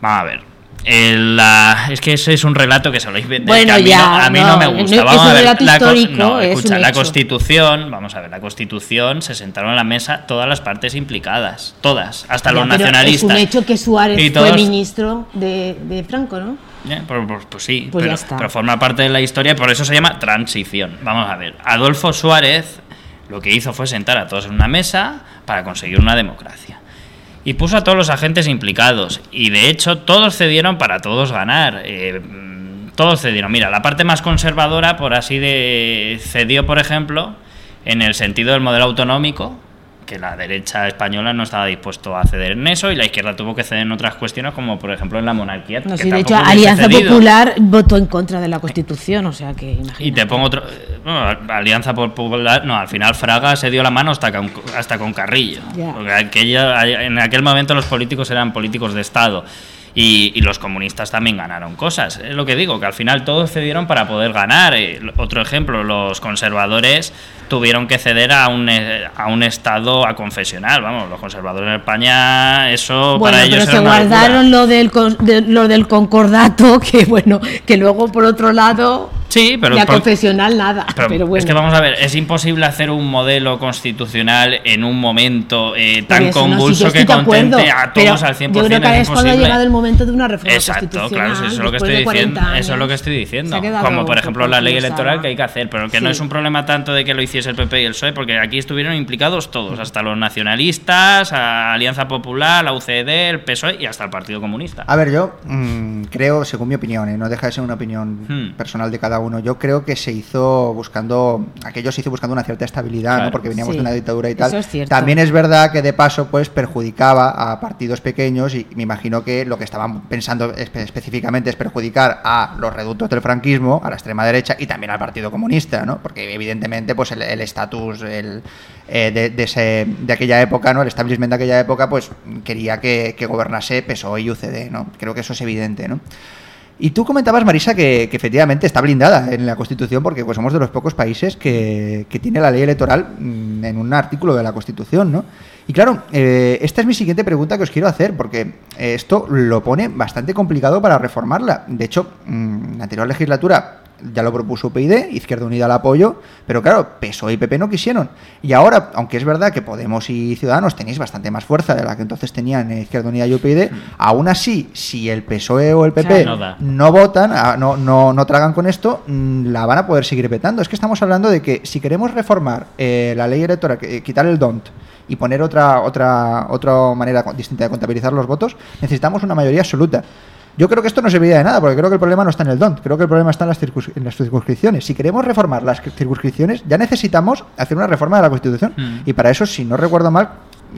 B: Vamos a ver, es que ese es un relato que se lo
D: bueno, ya,
B: a mí no, me gusta. vamos a ver, la, escucha, la Constitución, vamos a ver, la Constitución se sentaron en la mesa todas las partes implicadas, todas, hasta los nacionalistas. Es
D: un hecho que Suárez fue ministro de, Franco, ¿no?
B: Pues, pues, pues, sí, pues pero, pero, forma parte de la historia, por eso se llama transición. Vamos a ver, Adolfo Suárez lo que hizo fue sentar a todos en una mesa para conseguir una democracia y puso a todos los agentes implicados. Y de hecho todos cedieron para todos ganar. Eh, todos cedieron. Mira, la parte más conservadora, por así de... cedió, por ejemplo, en el sentido del modelo autonómico, que la derecha española no estaba dispuesto a ceder en eso y la izquierda tuvo que ceder en otras cuestiones como por ejemplo en la monarquía.
D: No, de hecho Alianza Popular votó en contra de la Constitución, o sea que imagínate.
B: Y te pongo otro... Alianza Popular, no, al final Fraga se dio la mano hasta con, hasta con Carrillo. Porque aquella, en aquel momento los políticos eran políticos de Estado. Y, los comunistas también ganaron cosas. Es lo que digo, que al final todos cedieron para poder ganar. Eh, otro ejemplo, los conservadores tuvieron que ceder a un, eh, a un Estado a confesional. Vamos, los conservadores en España, eso para ellos
D: pero se guardaron lo del, lo del concordato, <laughs> que bueno, que luego por otro lado
B: Sí, pero.
D: La confesional nada. Pero, bueno.
B: Es que vamos a ver, es imposible hacer un modelo constitucional en un momento eh, tan convulso que contente a todos al 100%.
D: Yo creo que es cuando ha llegado el momento de una reforma
B: Exacto, claro, eso es lo que estoy diciendo. Eso es lo que estoy diciendo. Como por ejemplo la ley electoral que hay que hacer, pero que no es un problema tanto de que lo hiciese el PP y el PSOE, porque aquí estuvieron implicados todos, hasta los nacionalistas, Alianza Popular, la UCD, el PSOE y hasta el Partido Comunista.
C: A ver, yo mm, creo, según mi opinión, ¿eh? no deja de ser una opinión hmm. personal de cada uno uno. Yo creo que se hizo buscando, aquello se hizo buscando una cierta estabilidad, ¿no? porque veníamos de una dictadura y tal. También es verdad que de paso pues perjudicaba a partidos pequeños y me imagino que lo que estaban pensando específicamente es perjudicar a los reductos del franquismo, a la extrema derecha y también al Partido Comunista, ¿no? Porque evidentemente pues el estatus el, eh, de, ese, de aquella época, ¿no? El establishment de aquella época pues quería que, que gobernase PSOE y UCD, ¿no? Creo que eso es evidente, ¿no? Y tú comentabas, Marisa, que, efectivamente está blindada en la Constitución porque pues, somos de los pocos países que, tiene la ley electoral mm, en un artículo de la Constitución, ¿no? Y claro, eh, esta es mi siguiente pregunta que os quiero hacer, porque esto lo pone bastante complicado para reformarla. De hecho, mm, en la anterior legislatura ya lo propuso PID, Izquierda Unida al apoyo, pero claro, PSOE y PP no quisieron. Y ahora, aunque es verdad que Podemos y Ciudadanos tenéis bastante más fuerza de la que entonces tenían Izquierda Unida y UPyD, aún así, si el PSOE o el PP no, votan, ah, no, no, no, tragan con esto, mm, la van a poder seguir vetando. Es que estamos hablando de que si queremos reformar eh, la ley electoral, quitar el DONT y poner otra, otra, otra manera distinta de contabilizar los votos, necesitamos una mayoría absoluta. Yo creo que esto no serviría de nada, porque creo que el problema no está en el DONT, creo que el problema está en las, en las circunscripciones. Si queremos reformar las circunscripciones, ya necesitamos hacer una reforma de la Constitución. Mm. Y para eso, si no recuerdo mal,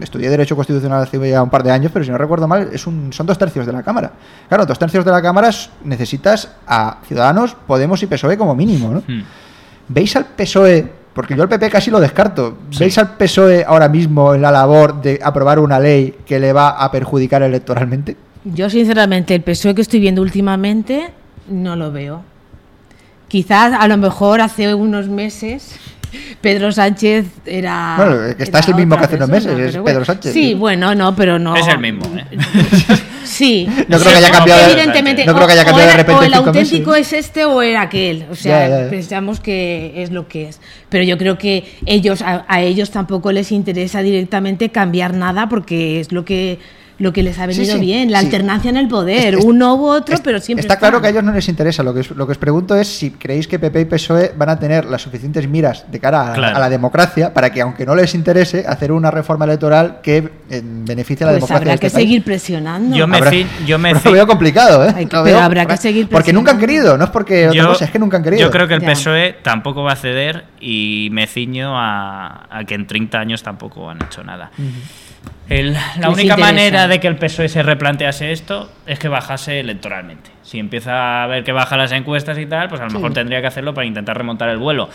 C: estudié Derecho Constitucional hace ya un par de años, pero si no recuerdo mal, es un, son dos tercios de la Cámara. Claro, dos tercios de la Cámara necesitas a Ciudadanos, Podemos y PSOE como mínimo, ¿no? Mm. ¿Veis al PSOE porque yo al PP casi lo descarto. ¿Veis al PSOE ahora mismo en la labor de aprobar una ley que le va a perjudicar electoralmente?
D: Yo, sinceramente, el PSOE que estoy viendo últimamente no lo veo. Quizás, a lo mejor, hace unos meses Pedro Sánchez era.
C: Bueno, que está es el mismo que hace unos meses, es Pedro Sánchez.
D: Sí, bueno, no, pero no.
B: Es el mismo, ¿eh? <laughs>
D: Sí.
C: No creo que haya cambiado.
D: Evidentemente, no creo que haya cambiado de repente. O el auténtico es este o era aquel. O sea, pensamos que es lo que es. Pero yo creo que ellos a ellos tampoco les interesa directamente cambiar nada porque es lo que lo que les ha venido bien, la alternancia en el poder, uno u otro, pero siempre.
C: Está claro que a ellos no les interesa. Lo que, lo que os pregunto es si creéis que PP y PSOE van a tener las suficientes miras de cara a, la democracia para que, aunque no les interese, hacer una reforma electoral que eh, beneficie a la
D: pues
C: democracia.
D: Habrá que este seguir presionando.
B: Yo me, yo me <laughs>
C: lo veo complicado, ¿eh?
D: pero habrá que seguir presionando.
C: Porque nunca han querido, no es porque otra cosa, es que nunca han querido.
B: Yo creo que el PSOE tampoco va a ceder y me ciño a, que en 30 años tampoco han hecho nada la única manera de que el PSOE se replantease esto es que bajase electoralmente. Si empieza a ver que baja las encuestas y tal, pues a lo mejor tendría que hacerlo para intentar remontar el vuelo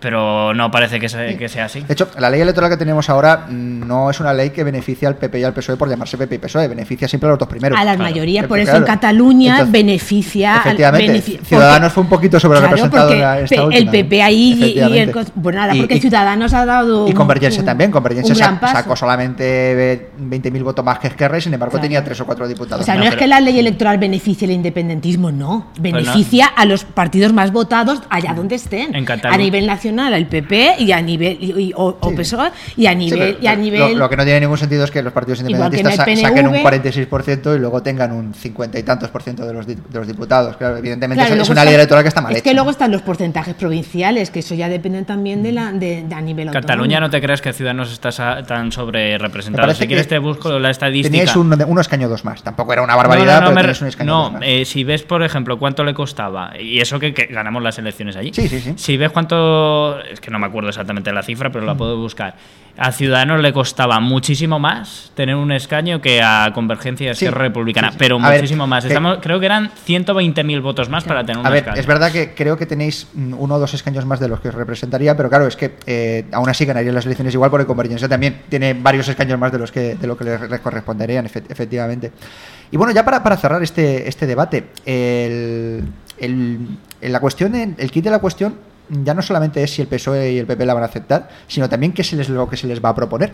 B: pero no parece que, sea así.
C: De hecho, la ley electoral que tenemos ahora no es una ley que beneficia al PP y al PSOE por llamarse PP y PSOE, beneficia siempre a los dos primeros.
D: A las mayorías, por eso en Cataluña beneficia.
C: Efectivamente, Ciudadanos fue un poquito sobre representado en esta última,
D: El PP ahí y, el. Pues nada, porque Ciudadanos ha dado.
C: Y Convergencia también, Convergencia sacó solamente 20.000 votos más que Esquerra y sin embargo tenía tres o cuatro diputados.
D: O sea, no, es que la ley electoral beneficie el independentismo, no. Pues beneficia a los partidos más votados allá donde estén. a nivel nacional al PP y a nivel y, o, PSOE y a nivel y a nivel
C: lo, que no tiene ningún sentido es que los partidos independentistas saquen un 46% y luego tengan un 50 y tantos por ciento de los, de los diputados. Claro evidentemente es, una ley electoral que está mal
D: es que luego están los porcentajes provinciales que eso ya depende también de la de, a nivel
B: Cataluña no te creas que Ciudadanos está tan sobre representado si quieres te busco la estadística.
C: teníais un, un escaño dos más. Tampoco era una barbaridad no, pero un escaño
B: no eh, si ves por ejemplo cuánto le costaba y eso que, que ganamos las elecciones allí
C: sí sí sí.
B: si ves cuánto es que no me acuerdo exactamente la cifra, pero la puedo buscar. A Ciudadanos le costaba muchísimo más tener un escaño que a Convergencia y Esquerra Republicana, pero muchísimo más. Estamos, creo que eran 120.000 votos más para tener un
C: a
B: ver,
C: Es verdad que creo que tenéis uno o dos escaños más de los que os representaría, pero claro, es que eh, aún así ganarían las elecciones igual porque Convergencia también tiene varios escaños más de los que de lo que les, corresponderían, efectivamente. Y bueno, ya para, para cerrar este, este debate, el, la cuestión, el kit de la cuestión ya no solamente es si el PSOE y el PP la van a aceptar, sino también qué es lo que se les va a proponer.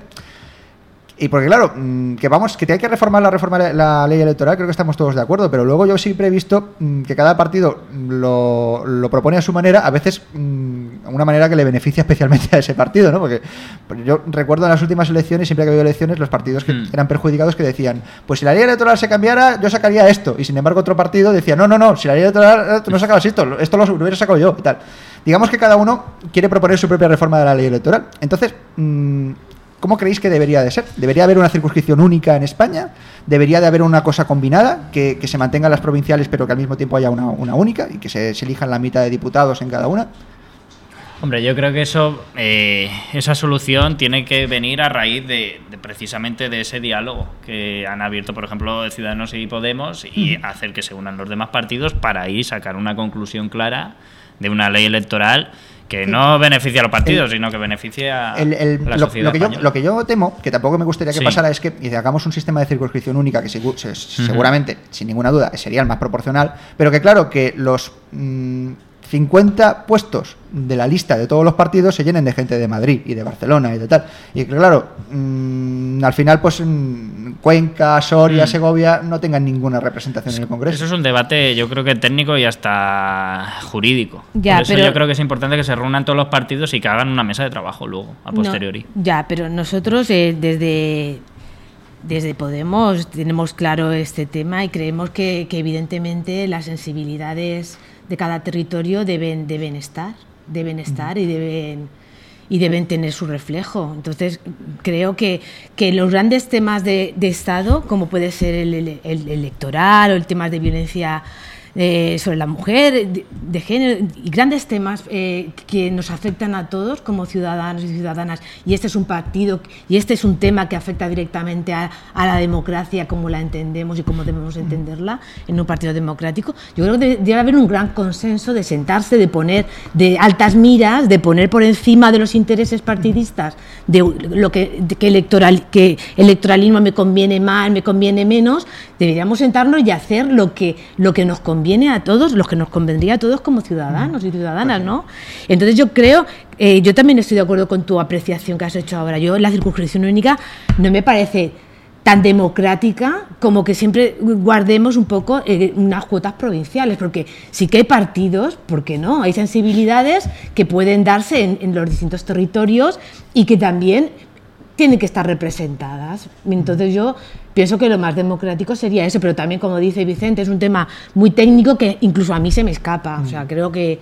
C: Y porque claro, mm, que vamos, que hay que reformar la reforma la ley electoral, creo que estamos todos de acuerdo, pero luego yo siempre he visto mm, que cada partido lo, lo propone a su manera, a veces mm, una manera que le beneficia especialmente a ese partido, ¿no? Porque yo recuerdo en las últimas elecciones, siempre que había elecciones, los partidos que eran perjudicados que decían, pues si la ley electoral se cambiara, yo sacaría esto. Y sin embargo otro partido decía, no, no, no, si la ley electoral, tú no sacabas esto, esto lo hubiera sacado yo y tal. Digamos que cada uno quiere proponer su propia reforma de la ley electoral. Entonces, ¿Cómo creéis que debería de ser? ¿Debería haber una circunscripción única en España? ¿Debería de haber una cosa combinada? Que, se mantengan las provinciales pero que al mismo tiempo haya una, única y que se, elijan la mitad de diputados en cada una?
B: Hombre, yo creo que eso, eh, esa solución tiene que venir a raíz de, precisamente de ese diálogo que han abierto, por ejemplo, Ciudadanos y Podemos y hacer que se unan los demás partidos para ahí sacar una conclusión clara de una ley electoral que no beneficia a los partidos, sino que beneficia a la
C: lo,
B: sociedad
C: que yo, lo que yo temo, que tampoco me gustaría que pasara, es que hagamos un sistema de circunscripción única que seguramente, sin ninguna duda, sería el más proporcional, pero que claro, que los... Mm, 50 puestos de la lista de todos los partidos se llenen de gente de Madrid y de Barcelona y de tal. Y claro, mm, al final, pues mm, Cuenca, Soria, mm. Segovia no tengan ninguna representación en el Congreso.
B: Eso es un debate, yo creo que técnico y hasta jurídico. Ya, Por eso yo creo que es importante que se reúnan todos los partidos y que hagan una mesa de trabajo luego, a posteriori.
D: ya, pero nosotros eh, desde desde Podemos tenemos claro este tema y creemos que, que evidentemente las sensibilidades de cada territorio deben, deben estar, deben estar y deben y deben tener su reflejo. Entonces, creo que, que los grandes temas de, de Estado, como puede ser el, el, el electoral o el tema de violencia eh, sobre la mujer, de, género y grandes temas eh, que nos afectan a todos como ciudadanos y ciudadanas. Y este es un partido y este es un tema que afecta directamente a, la democracia como la entendemos y como debemos entenderla en un partido democrático. Yo creo que debe haber un gran consenso de sentarse, de poner de altas miras, de poner por encima de los intereses partidistas de lo que, que electoral que electoralismo me conviene más, me conviene menos. Deberíamos sentarnos y hacer lo que lo que nos conviene viene a todos, los que nos convendría a todos como ciudadanos y ciudadanas, ¿no? Entonces yo creo, eh, yo también estoy de acuerdo con tu apreciación que has hecho ahora. Yo la circunscripción única no me parece tan democrática como que siempre guardemos un poco eh, unas cuotas provinciales, porque sí que hay partidos, ¿por qué no? Hay sensibilidades que pueden darse en, en los distintos territorios y que también tienen que estar representadas. Entonces yo pienso que lo más democrático sería eso, pero también, como dice Vicente, es un tema muy técnico que incluso a mí se me escapa. O sea, creo que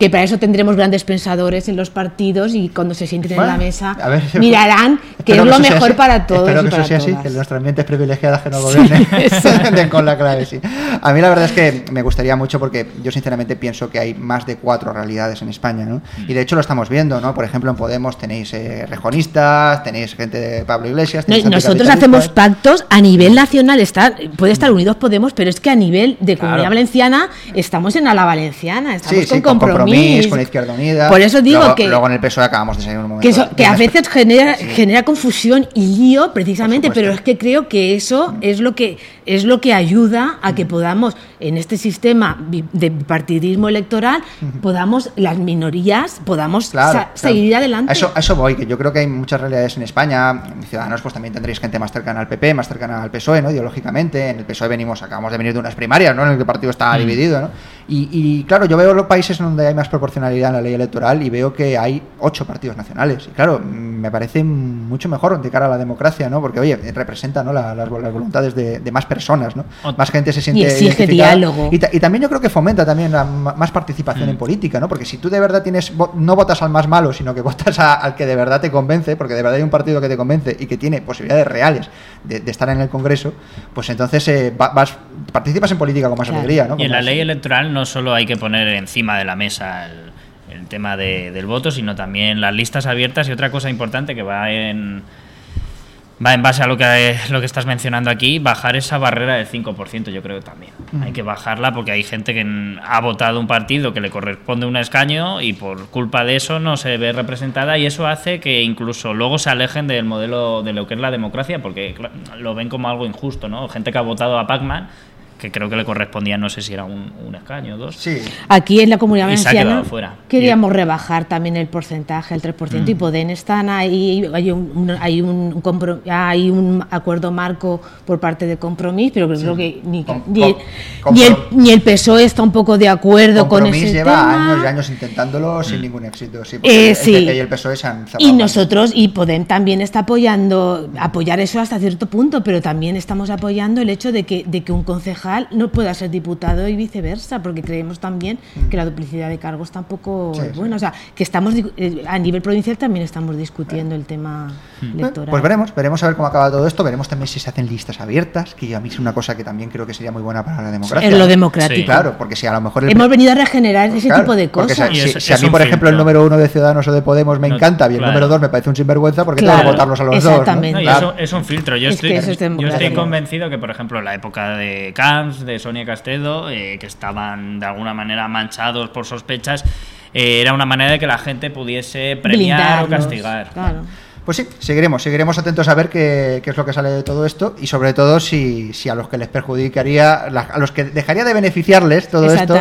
D: que para eso tendremos grandes pensadores en los partidos y cuando se sienten en la mesa mirarán que es lo mejor para todos.
C: Espero que eso sea así, que nuestras mentes privilegiadas que no gobiernen sí, <laughs> <laughs> con la clave. Sí. A mí la verdad es que me gustaría mucho porque yo sinceramente pienso que hay más de cuatro realidades en España, ¿no? Y de hecho lo estamos viendo, ¿no? Por ejemplo, en Podemos tenéis eh, rejonistas, tenéis gente de Pablo Iglesias.
D: nosotros hacemos pactos a nivel nacional, está, puede estar unidos Podemos, pero es que a nivel de Comunidad Valenciana estamos en la Valenciana, estamos con compromiso
C: con la Izquierda Unida.
D: Por eso digo que.
C: Luego en el PSOE acabamos de salir un momento.
D: Que, que a veces genera, genera confusión y lío, precisamente, pero es que creo que eso es lo que, es lo que ayuda a que podamos, en este sistema de partidismo electoral, podamos, las minorías, podamos seguir adelante.
C: A eso, eso voy, que yo creo que hay muchas realidades en España. Ciudadanos, pues también tendréis gente más cercana al PP, más cercana al PSOE, ¿no? Ideológicamente. En el PSOE venimos, acabamos de venir de unas primarias, ¿no? En el que el partido está mm. dividido, ¿no? Y, y, claro, yo veo los países donde hay más proporcionalidad en la ley electoral y veo que hay ocho partidos nacionales. Y claro, me parece mucho mejor de cara a la democracia, ¿no? Porque, oye, representa ¿no? las, voluntades de, más personas, ¿no? Más gente se siente.
D: Y exige diálogo.
C: Y, también yo creo que fomenta también la, más participación en mm. política, ¿no? Porque si tú de verdad tienes. No votas al más malo, sino que <laughs> votas al que de verdad te convence, porque de verdad hay un partido que te convence y que tiene posibilidades reales de, estar en el Congreso, pues entonces eh, vas, participas en política con más alegría, ¿no?
B: Y en la ley electoral no solo hay que poner encima de la mesa el, tema del voto, sino también las listas abiertas y otra cosa importante que va en va en base a lo que, lo que estás mencionando aquí, bajar esa barrera del 5%, yo creo también. Hay que bajarla porque hay gente que ha votado un partido que le corresponde un escaño y por culpa de eso no se ve representada y eso hace que incluso luego se alejen del modelo de lo que es la democracia porque lo ven como algo injusto, ¿no? Gente que ha votado a Pacman que creo que le correspondía, no sé si era un, escaño o dos.
C: Sí.
D: Aquí en la Comunidad Valenciana queríamos rebajar también el porcentaje, el 3%, y mm. Podén están ahí, hay un, hay, un, hay un acuerdo marco por parte de Compromís, pero creo que ni, ni, el, ni, el, PSOE está un poco de acuerdo con ese
C: lleva años y años intentándolo sin mm. ningún éxito. Sí,
D: eh, sí.
C: y el PSOE se han
D: Y nosotros, y Podem también está apoyando, apoyar eso hasta cierto punto, pero también estamos apoyando el hecho de que, de que un concejal no pueda ser diputado y viceversa, porque creemos también que la duplicidad de cargos tampoco es buena. O sea, que estamos eh, a nivel provincial también estamos discutiendo el tema hmm. electoral.
C: Pues veremos, veremos a ver cómo acaba todo esto, veremos también si se hacen listas abiertas, que a mí es una cosa que también creo que sería muy buena para la democracia.
D: Es lo democrático.
C: Claro, porque si a lo mejor...
D: Hemos venido a regenerar ese tipo de cosas.
C: Si, a mí, por ejemplo, el número uno de Ciudadanos o de Podemos me encanta y el número dos me parece un sinvergüenza porque tengo que votarlos a los dos.
B: ¿no? es, un filtro. Yo, estoy, yo estoy convencido que, por ejemplo, la época de De Sonia Castro eh, que estaban de alguna manera manchados por sospechas, eh, era una manera de que la gente pudiese premiar o castigar.
C: Pues sí, seguiremos, seguiremos atentos a ver qué, es lo que sale de todo esto y sobre todo si, si a los que les perjudicaría, a los que dejaría de beneficiarles todo esto,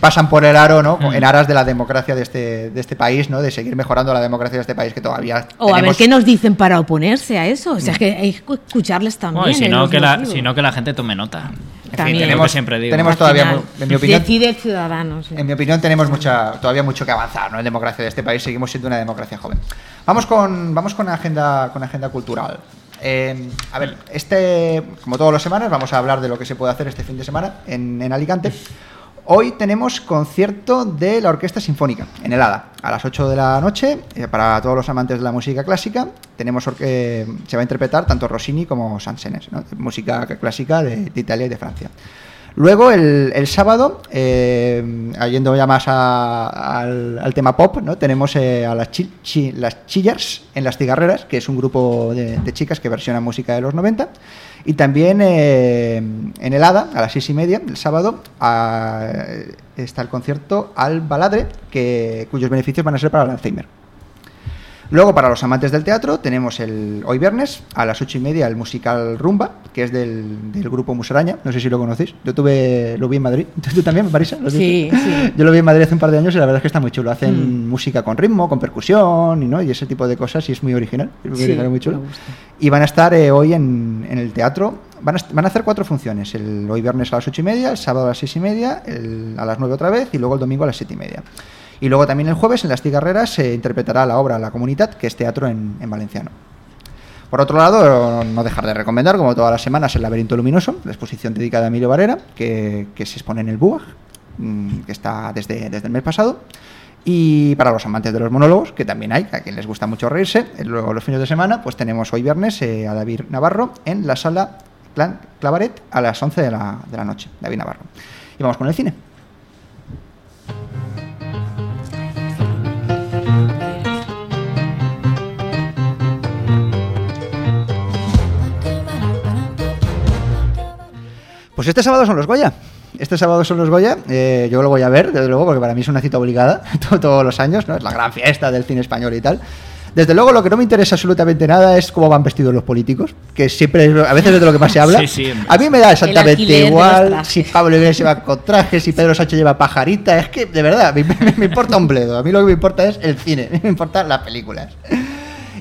C: pasan por el aro, ¿no? Mm. En aras de la democracia de este, de este país, ¿no? De seguir mejorando la democracia de este país que todavía
D: O a ver qué nos dicen para oponerse a eso, o sea, que hay que escucharles también.
B: sino, que la, sino que la gente tome nota
C: tenemos, siempre tenemos todavía, en mi opinión,
D: decide ciudadanos.
C: En mi opinión, tenemos mucha, todavía mucho que avanzar, ¿no? En democracia de este país seguimos siendo una democracia joven. Vamos con, vamos con agenda, con agenda cultural. Eh, a ver, este, como todas las semanas, vamos a hablar de lo que se puede hacer este fin de semana en, en Alicante. Hoy tenemos concierto de la Orquesta Sinfónica en el ADA a las 8 de la noche. Eh, para todos los amantes de la música clásica, tenemos se va a interpretar tanto Rossini como Sansenes, música clásica de, Italia y de Francia. Luego, el, sábado, eh, yendo ya más al, tema pop, ¿no? tenemos eh, a las, las Chillars en las cigarreras, que es un grupo de, de chicas que versiona música de los 90. Y también eh, en el ADA, a las seis y media, el sábado, está el concierto Al Baladre, que, cuyos beneficios van a ser para el Alzheimer. Luego, para los amantes del teatro, tenemos el hoy viernes a las ocho y media el musical Rumba, que es del, del grupo Musaraña. No sé si lo conocéis. Yo tuve, lo vi en Madrid. <laughs> ¿Tú también, Marisa?
D: sí, sí. <laughs>
C: Yo lo vi en Madrid hace un par de años y la verdad es que está muy chulo. Hacen mm. música con ritmo, con percusión y, ¿no? y ese tipo de cosas y es muy original. Es muy, original, muy chulo. Y van a estar eh, hoy en, en, el teatro. Van a, van a, hacer cuatro funciones. El hoy viernes a las ocho y media, el sábado a las seis y media, a las nueve otra vez y luego el domingo a las siete y media. Y luego también el jueves en las Tigarreras se interpretará la obra La Comunidad, que es teatro en, valenciano. Por otro lado, no dejar de recomendar, como todas las semanas, El laberinto luminoso, la exposición dedicada a Emilio Barrera, que, se expone en el BUAG, mm, que está desde, desde el mes pasado. Y para los amantes de los monólogos, que también hay, a quien les gusta mucho reírse, luego los fines de semana, pues tenemos hoy viernes eh, a David Navarro en la sala Clavaret a las 11 de la, de la noche. David Navarro. Y vamos con el cine. Pues este sábado son los Goya. Este sábado son los Goya. Eh, yo lo voy a ver, desde luego, porque para mí es una cita obligada <laughs> todos los años, ¿no? Es la gran fiesta del cine español y tal. Desde luego, lo que no me interesa absolutamente nada es cómo van vestidos los políticos, que siempre, a veces es de lo que más se <laughs> habla. a mí me da exactamente igual si Pablo Iglesias lleva con traje, si Pedro Sánchez lleva pajarita. Es que, de verdad, me, me importa un bledo. A mí lo que me importa es el cine, <laughs> me importan las películas.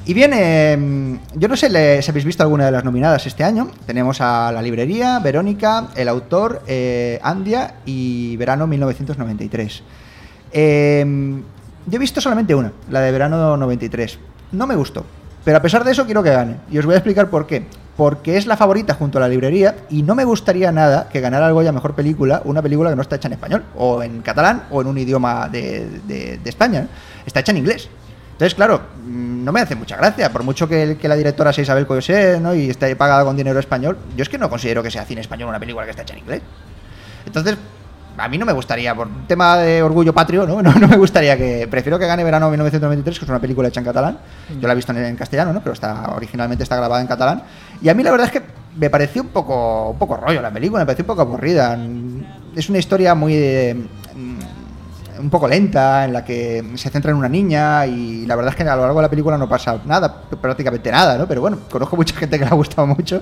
C: Y bien, em, yo no sé si habéis visto alguna de las nominadas este año. Tenemos a La Librería, Verónica, El Autor, eh, Andia y Verano 1993. Em, yo he visto solamente una, la de Verano 93. No me gustó, pero a pesar de eso quiero que gane. Y os voy a explicar por qué. Porque es la favorita junto a La Librería y no me gustaría nada que ganara algo ya Mejor Película una película que no está hecha en español, o en catalán, o en un idioma de, de España. Está hecha en inglés. Entonces, claro, mm, no me hace mucha gracia, por mucho que, la directora sea Isabel Coyosé ¿no? y esté pagada con dinero español, yo es que no considero que sea cine español una película que está hecha en inglés. Entonces, a mí no me gustaría, por un tema de orgullo patrio, ¿no? <laughs> No, me gustaría que. Prefiero que gane Verano 1993, que es una película hecha en catalán. Yo la he visto en, castellano, ¿no? Pero está, originalmente está grabada en catalán. Y a mí la verdad es que me pareció un poco, un poco rollo la película, me pareció un poco aburrida. Es una historia muy. De, un poco lenta, en la que se centra en una niña y la verdad es que a lo largo de la película no pasa nada, prácticamente nada, ¿no? Pero bueno, conozco mucha gente que le ha gustado mucho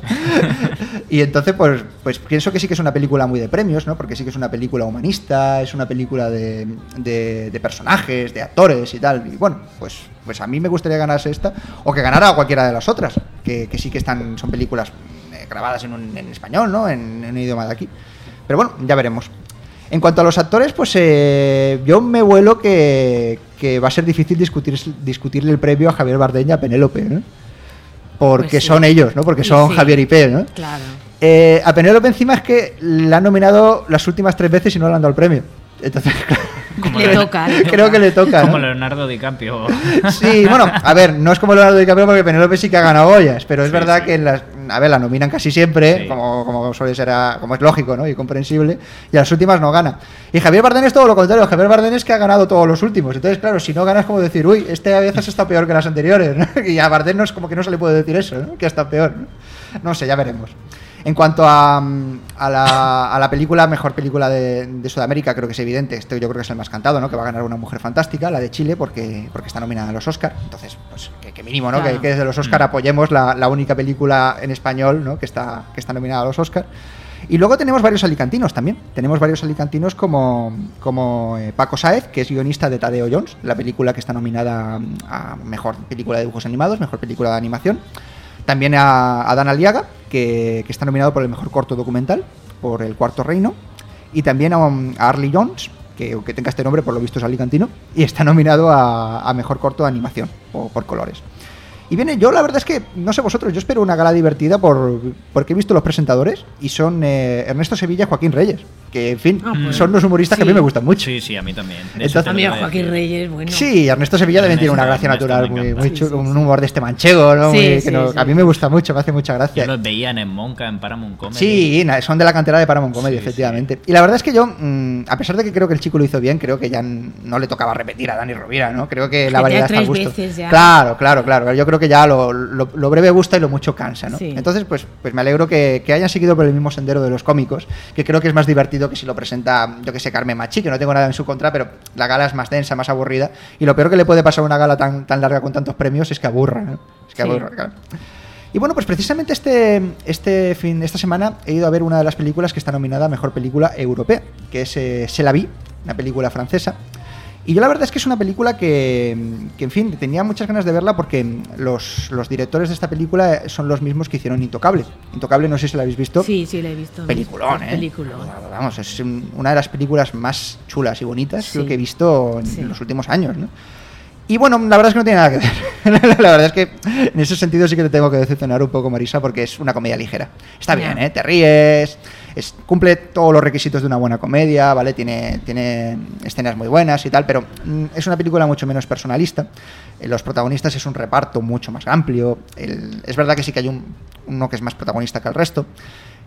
C: <laughs> y entonces pues, pues pienso que sí que es una película muy de premios, ¿no? Porque sí que es una película humanista, es una película de, de, personajes, de actores y tal. Y bueno, pues, pues a mí me gustaría ganarse esta o que ganara cualquiera de las otras, que, sí que están son películas eh, grabadas en, un, en español, ¿no? En, en un idioma de aquí. Pero bueno, ya veremos. En cuanto a los actores, pues eh, yo me vuelo que, va a ser difícil discutir, discutirle el premio a Javier Bardem y a Penélope, ¿no? Porque pues son ellos, ¿no? Porque son Javier y P, ¿no?
D: Claro.
C: Eh, a Penélope encima es que la han nominado las últimas tres veces y no le han dado el premio. Entonces, <laughs>
D: le, toca,
C: creo que le toca.
B: Como Leonardo DiCaprio.
C: Sí, bueno, a ver, no es como Leonardo DiCaprio porque Penélope sí que ha ganado ollas, pero es verdad que en las, a ver, la nominan casi siempre, como, como suele ser, como es lógico, ¿no? Y comprensible, y las últimas no gana. Y Javier Bardem es todo lo contrario, Javier Bardem es que ha ganado todos los últimos. Entonces, claro, si no ganas como decir, uy, este a veces está peor que las anteriores, <laughs> Y a Bardem no es como que no se le puede decir eso, ¿no? Que está peor. No sé, ya veremos. En cuanto a, a, la, película, mejor película de, Sudamérica, creo que es evidente, este yo creo que es el más cantado, ¿no? Que va a ganar una mujer fantástica, la de Chile, porque, porque está nominada a los Oscar. Entonces, pues que, mínimo, ¿no? Que, desde los Oscar mm. apoyemos la, única película en español, ¿no? Que está, que está nominada a los Oscar. Y luego tenemos varios alicantinos también. Tenemos varios alicantinos como, como eh, Paco Saez, que es guionista de Tadeo Jones, la película que está nominada a Mejor Película de Dibujos Animados, Mejor Película de Animación. También a, Dan Aliaga, que, está nominado por el mejor corto documental, por El Cuarto Reino. Y también a, Arlie Jones, que aunque tenga este nombre, por lo visto es alicantino, y está nominado a, mejor corto de animación, por colores. Y viene, yo la verdad es que, no sé vosotros, yo espero una gala divertida por, porque he visto los presentadores y son eh, Ernesto Sevilla y Joaquín Reyes, que en fin, ah, pues, son los humoristas que a mí me gustan mucho.
B: Sí, sí, a mí también.
D: Entonces, a mí Joaquín Reyes, bueno.
C: Sí, Ernesto Sevilla también tiene una gracia natural muy, muy chulo, un humor de este manchego, ¿no? que a mí me gusta mucho, me hace mucha gracia.
B: Yo los veían en Monca, en Paramount Comedy.
C: Sí, son de la cantera de Paramount Comedy, efectivamente. Y la verdad es que yo, mm, a pesar de que creo que el chico lo hizo bien, creo que ya no le tocaba repetir a Dani Rovira, ¿no? Creo que la variedad está a gusto. Claro, claro, claro. Yo creo que ya lo lo, breve gusta y lo mucho cansa, ¿no? Entonces, pues, pues me alegro que, hayan seguido por el mismo sendero de los cómicos, que creo que es más divertido que si lo presenta, yo que sé, Carmen Machi, que no tengo nada en su contra, pero la gala es más densa, más aburrida, y lo peor que le puede pasar a una gala tan, tan larga con tantos premios es que aburra, ¿no? Es que aburra, claro. Y bueno, pues precisamente este, este fin, esta semana he ido a ver una de las películas que está nominada a Mejor Película Europea, que es eh, Se la vi, una película francesa, y yo la verdad es que es una película que, en fin, tenía muchas ganas de verla porque los, directores de esta película son los mismos que hicieron Intocable. Intocable, no sé si la habéis visto.
D: Sí, sí, la he visto.
C: Peliculón, ¿eh?
D: Peliculón.
C: Vamos, es una de las películas más chulas y bonitas que he visto en los últimos años, ¿no? Y bueno, la verdad es que no tiene nada que ver. <laughs> la verdad es que en ese sentido sí que te tengo que decepcionar un poco, Marisa, porque es una comedia ligera. Está bien, ¿eh? Te ríes, cumple todos los requisitos de una buena comedia, ¿vale? Tiene, tiene escenas muy buenas y tal, pero mm, es una película mucho menos personalista. Eh, los protagonistas es un reparto mucho más amplio. es verdad que sí que hay un, uno que es más protagonista que el resto,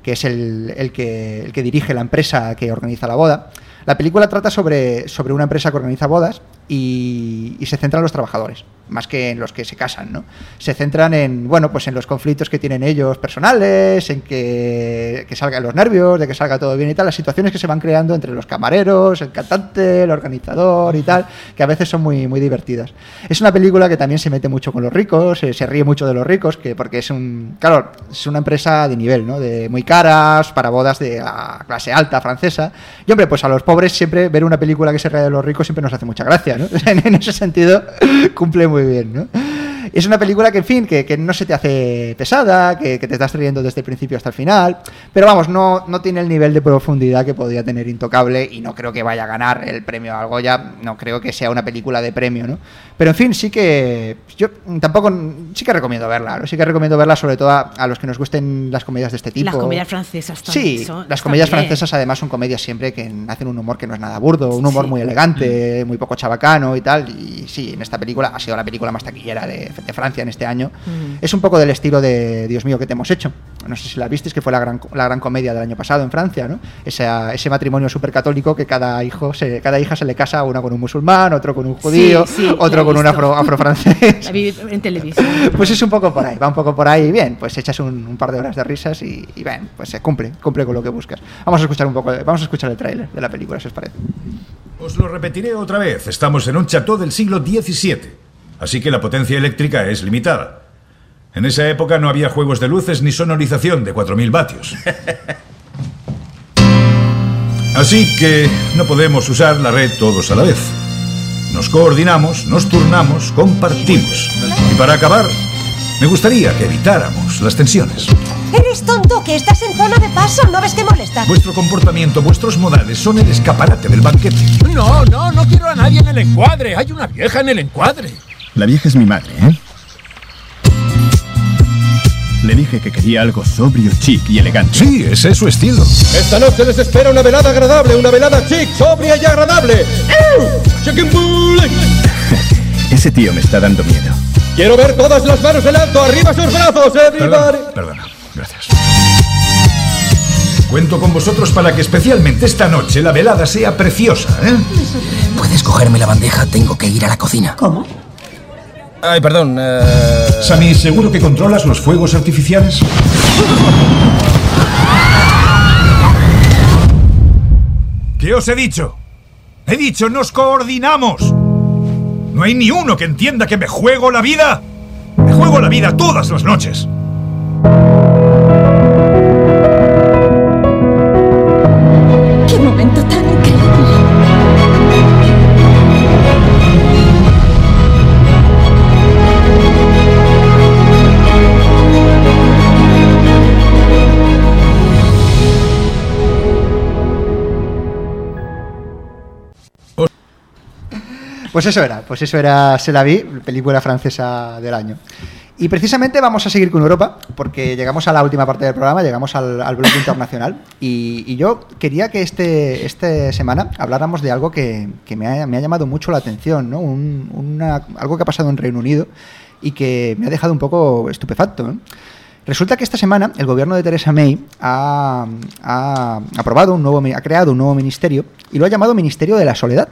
C: que es el, el, que, el que dirige la empresa que organiza la boda. La película trata sobre, sobre una empresa que organiza bodas y, se centra en los trabajadores, más que en los que se casan, ¿no? Se centran en, bueno, pues en los conflictos que tienen ellos personales, en que, salgan los nervios, de que salga todo bien y tal, las situaciones que se van creando entre los camareros, el cantante, el organizador y tal, que a veces son muy, muy divertidas. Es una película que también se mete mucho con los ricos, se, ríe mucho de los ricos, que porque es un, claro, es una empresa de nivel, ¿no? De muy caras, para bodas de la clase alta francesa. Y hombre, pues a los pobres siempre ver una película que se ríe de los ricos siempre nos hace mucha gracia. <laughs> en ese sentido cumple muy bien, ¿no? Es una película que, en fin, que, no se te hace pesada, que, te estás riendo desde el principio hasta el final, pero vamos, no, no tiene el nivel de profundidad que podría tener Intocable y no creo que vaya a ganar el premio al Goya, no creo que sea una película de premio, ¿no? Pero en fin, sí que yo tampoco, sí que recomiendo verla, sí que recomiendo verla sobre todo a, los que nos gusten las comedias de este tipo.
D: Las comedias francesas
C: también. Sí, las comedias francesas además son comedias siempre que hacen un humor que no es nada burdo, un humor muy elegante, muy poco chabacano y tal, y sí, en esta película ha sido la película más taquillera de de Francia en este año, mm. es un poco del estilo de Dios mío, que te hemos hecho? No sé si la visteis, que fue la gran, la gran comedia del año pasado en Francia, ¿no? Ese, ese matrimonio súper católico que cada hijo se, cada hija se le casa, una con un musulmán, otro con un judío, otro con un afro, afrofrancés. <laughs>
D: en televisión. <laughs>
C: Pues es un poco por ahí, va un poco por ahí, bien, pues echas un, par de horas de risas y, y bien, pues se cumple, cumple con lo que buscas. Vamos a escuchar un poco, vamos a escuchar el tráiler de la película, si os parece.
I: Os lo repetiré otra vez, estamos en un chateau del siglo XVII así que la potencia eléctrica es limitada. En esa época no había juegos de luces ni sonorización de 4.000 vatios. Así que no podemos usar la red todos a la vez. Nos coordinamos, nos turnamos, compartimos. Y para acabar, me gustaría que evitáramos las tensiones.
J: ¿Eres tonto? ¿Que estás en zona de paso? ¿No ves que molesta?
I: Vuestro comportamiento, vuestros modales son el escaparate del banquete.
K: No, no, no quiero a nadie en el encuadre. Hay una vieja en el encuadre.
L: La vieja es mi madre, ¿eh? Le dije que quería algo sobrio, chic y elegante.
I: Sí, ese es su estilo.
K: Esta noche les espera una velada agradable, una velada chic, sobria y agradable. Chicken <laughs>
L: Ese tío me está dando miedo.
K: Quiero ver todas las manos en alto, arriba sus brazos, everybody.
I: Perdona, gracias. Cuento con vosotros para que especialmente esta noche la velada sea preciosa, ¿eh?
M: ¿Puedes cogerme la bandeja? Tengo que ir a la cocina.
J: ¿Cómo?
K: Ay, perdón. Eh...
I: Sammy, ¿seguro que controlas los fuegos artificiales? ¿Qué os he dicho? He dicho, nos coordinamos. No hay ni uno que entienda que me juego la vida. Me juego la vida todas las noches.
C: Pues eso era, pues eso era Se la vi, película francesa del año. Y precisamente vamos a seguir con Europa, porque llegamos a la última parte del programa, llegamos al, bloque internacional. Y, yo quería que este, esta semana habláramos de algo que, me, ha, llamado mucho la atención, ¿no? algo que ha pasado en Reino Unido y que me ha dejado un poco estupefacto. Resulta que esta semana el gobierno de Theresa May ha, ha aprobado un nuevo, ha creado un nuevo ministerio y lo ha llamado Ministerio de la Soledad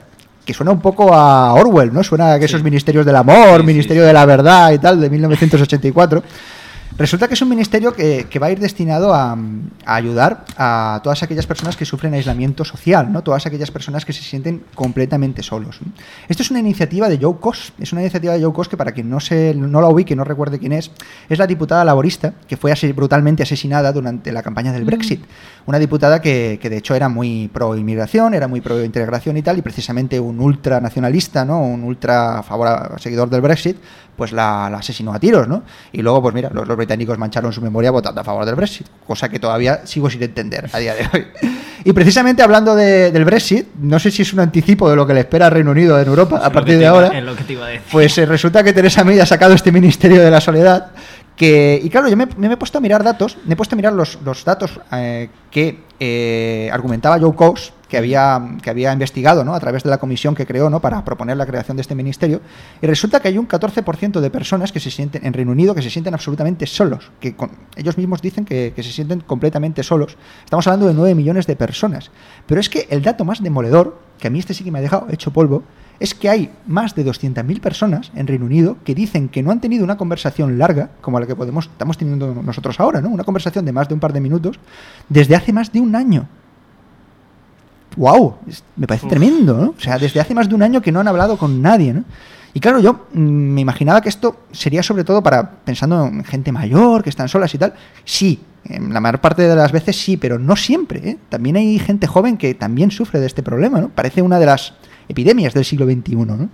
C: que suena un poco a Orwell, ¿no? Suena a que esos ministerios del amor, ministerio de la verdad y tal, de 1984. Resulta que es un ministerio que, va a ir destinado a, ayudar a todas aquellas personas que sufren aislamiento social, ¿no? Todas aquellas personas que se sienten completamente solos. Esto es una iniciativa de Joe Coss, es una iniciativa de Joe Coss que para quien no se no la ubique, no recuerde quién es, es la diputada laborista que fue brutalmente asesinada durante la campaña del mm. Una diputada que, de hecho era muy pro inmigración, era muy pro integración y tal, y precisamente un ultranacionalista, ¿no? Un ultra favor seguidor del Brexit, pues la, asesinó a tiros, ¿no? Y luego, pues mira, los, los británicos mancharon su memoria votando a favor del Brexit, cosa que todavía sigo sin entender a día de hoy. Y precisamente hablando del Brexit, no sé si es un anticipo de lo que le espera al Reino Unido en Europa a partir de ahora, pues eh, resulta que Teresa May ha sacado este Ministerio de la Soledad que, y claro, yo me, he puesto a mirar datos, me he puesto a mirar los, datos eh, que eh, argumentaba Joe Cox, que había, que había investigado ¿no? a través de la comisión que creó ¿no? para proponer la creación de este ministerio, y resulta que hay un 14% de personas que se sienten en Reino Unido que se sienten absolutamente solos, que ellos mismos dicen que, que, se sienten completamente solos. Estamos hablando de 9 millones de personas. Pero es que el dato más demoledor, que a mí este sí que me ha dejado hecho polvo, es que hay más de 200.000 personas en Reino Unido que dicen que no han tenido una conversación larga, como la que podemos, estamos teniendo nosotros ahora, ¿no? Una conversación de más de un par de minutos, desde hace más de un año. ¡Wow! Me parece tremendo, ¿no? O sea, desde hace más de un año que no han hablado con nadie, ¿no? Y claro, yo mm, me imaginaba que esto sería sobre todo para, pensando en gente mayor, que están solas y tal. Sí, en la mayor parte de las veces sí, pero no siempre. ¿eh? También hay gente joven que también sufre de este problema, ¿no? Parece una de las epidemias del siglo XXI. ¿no?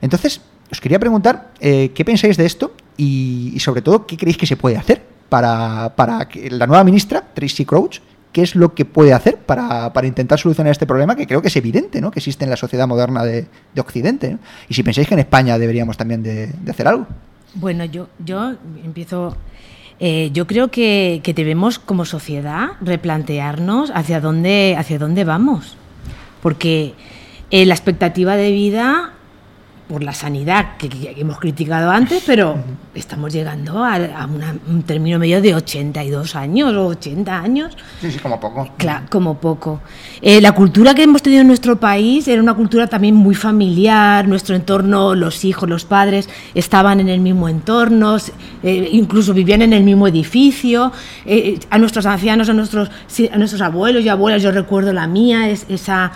C: Entonces, os quería preguntar eh, qué pensáis de esto y, sobre todo qué creéis que se puede hacer para, para que la nueva ministra, Tracy Crouch, qué es lo que puede hacer para, para, intentar solucionar este problema que creo que es evidente, ¿no? que existe en la sociedad moderna de, de Occidente. Y si pensáis que en España deberíamos también de, hacer algo.
D: Bueno, yo, yo empiezo... Eh, yo creo que, que, debemos como sociedad replantearnos hacia dónde, hacia dónde vamos. Porque eh, la expectativa de vida por la sanidad que, hemos criticado antes, pero estamos llegando a, un término medio de 82 años o 80 años.
C: Sí, sí, como poco.
D: Claro, como poco. Eh, la cultura que hemos tenido en nuestro país era una cultura también muy familiar, nuestro entorno, los hijos, los padres estaban en el mismo entorno, eh, incluso vivían en el mismo edificio. a nuestros ancianos, a nuestros, a nuestros abuelos y abuelas, yo recuerdo la mía, es, esa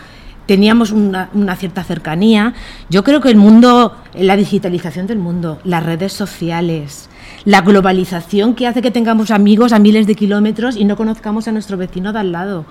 D: teníamos una, cierta cercanía. Yo creo que el mundo, la digitalización del mundo, las redes sociales, la globalización que hace que tengamos amigos a miles de kilómetros y no conozcamos a nuestro vecino de al lado.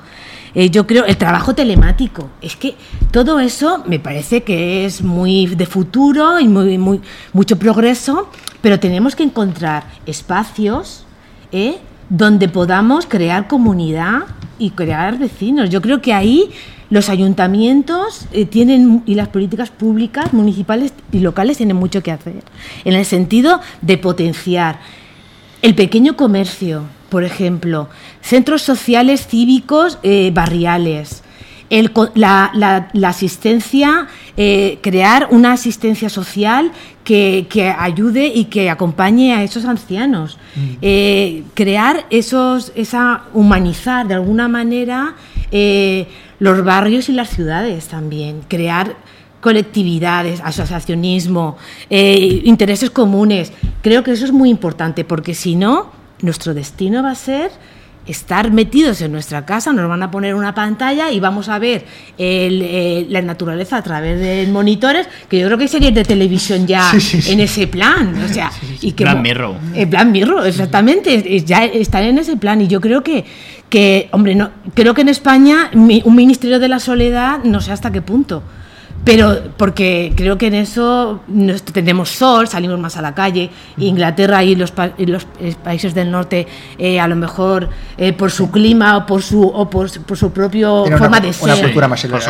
D: Eh, yo creo el trabajo telemático. Es que todo eso me parece que es muy de futuro y muy, mucho progreso, pero tenemos que encontrar espacios ¿eh? donde podamos crear comunidad y crear vecinos. Yo creo que ahí los ayuntamientos eh, tienen y las políticas públicas, municipales y locales tienen mucho que hacer en el sentido de potenciar el pequeño comercio, por ejemplo, centros sociales cívicos eh, barriales, la, asistencia, eh, crear una asistencia social que, ayude y que acompañe a esos ancianos, mm. crear esos, esa humanizar de alguna manera los barrios y las ciudades también, crear colectividades, asociacionismo, eh, intereses comunes. Creo que eso es muy importante porque si no, nuestro destino va a ser estar metidos en nuestra casa, nos van a poner una pantalla y vamos a ver eh, la naturaleza a través de monitores, que yo creo que sería de televisión ya en ese plan. O sea,
B: y que, plan Mirror.
D: El plan Mirror, exactamente, ya están en ese plan. Y yo creo que, que hombre, no, creo que en España un Ministerio de la Soledad no sé hasta qué punto pero porque creo que en eso tenemos sol, salimos más a la calle. Inglaterra y los, los países del norte, eh, a lo mejor eh, por su clima o por su o por, su propia forma de ser,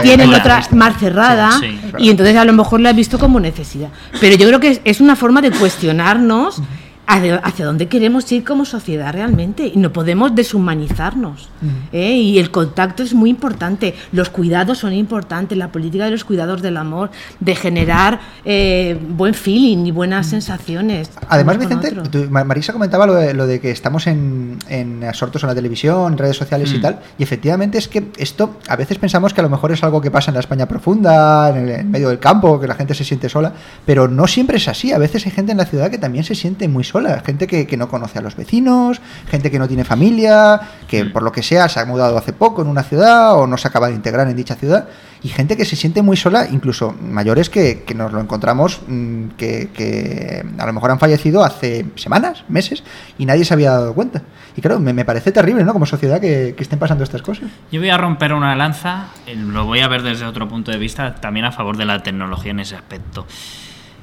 D: tienen otra más cerrada y entonces a lo mejor la he visto como necesidad. Pero yo creo que es, una forma de cuestionarnos hacia dónde queremos ir como sociedad realmente y no podemos deshumanizarnos ¿eh? y el contacto es muy importante los cuidados son importantes la política de los cuidados del amor de generar eh, buen feeling y buenas sensaciones
C: además Vicente Marisa comentaba lo de, que estamos en, en absortos en la televisión en redes sociales y mm. tal y efectivamente es que esto a veces pensamos que a lo mejor es algo que pasa en la España profunda en, el, medio del campo que la gente se siente sola pero no siempre es así a veces hay gente en la ciudad que también se siente muy sola gente que, no conoce a los vecinos, gente que no tiene familia, que por lo que sea se ha mudado hace poco en una ciudad o no se acaba de integrar en dicha ciudad, y gente que se siente muy sola, incluso mayores que, nos lo encontramos, mm, que, a lo mejor han fallecido hace semanas, meses, y nadie se había dado cuenta. Y claro, me, parece terrible, ¿no? Como sociedad que, estén pasando estas cosas.
B: Yo voy a romper una lanza, eh, lo voy a ver desde otro punto de vista, también a favor de la tecnología en ese aspecto.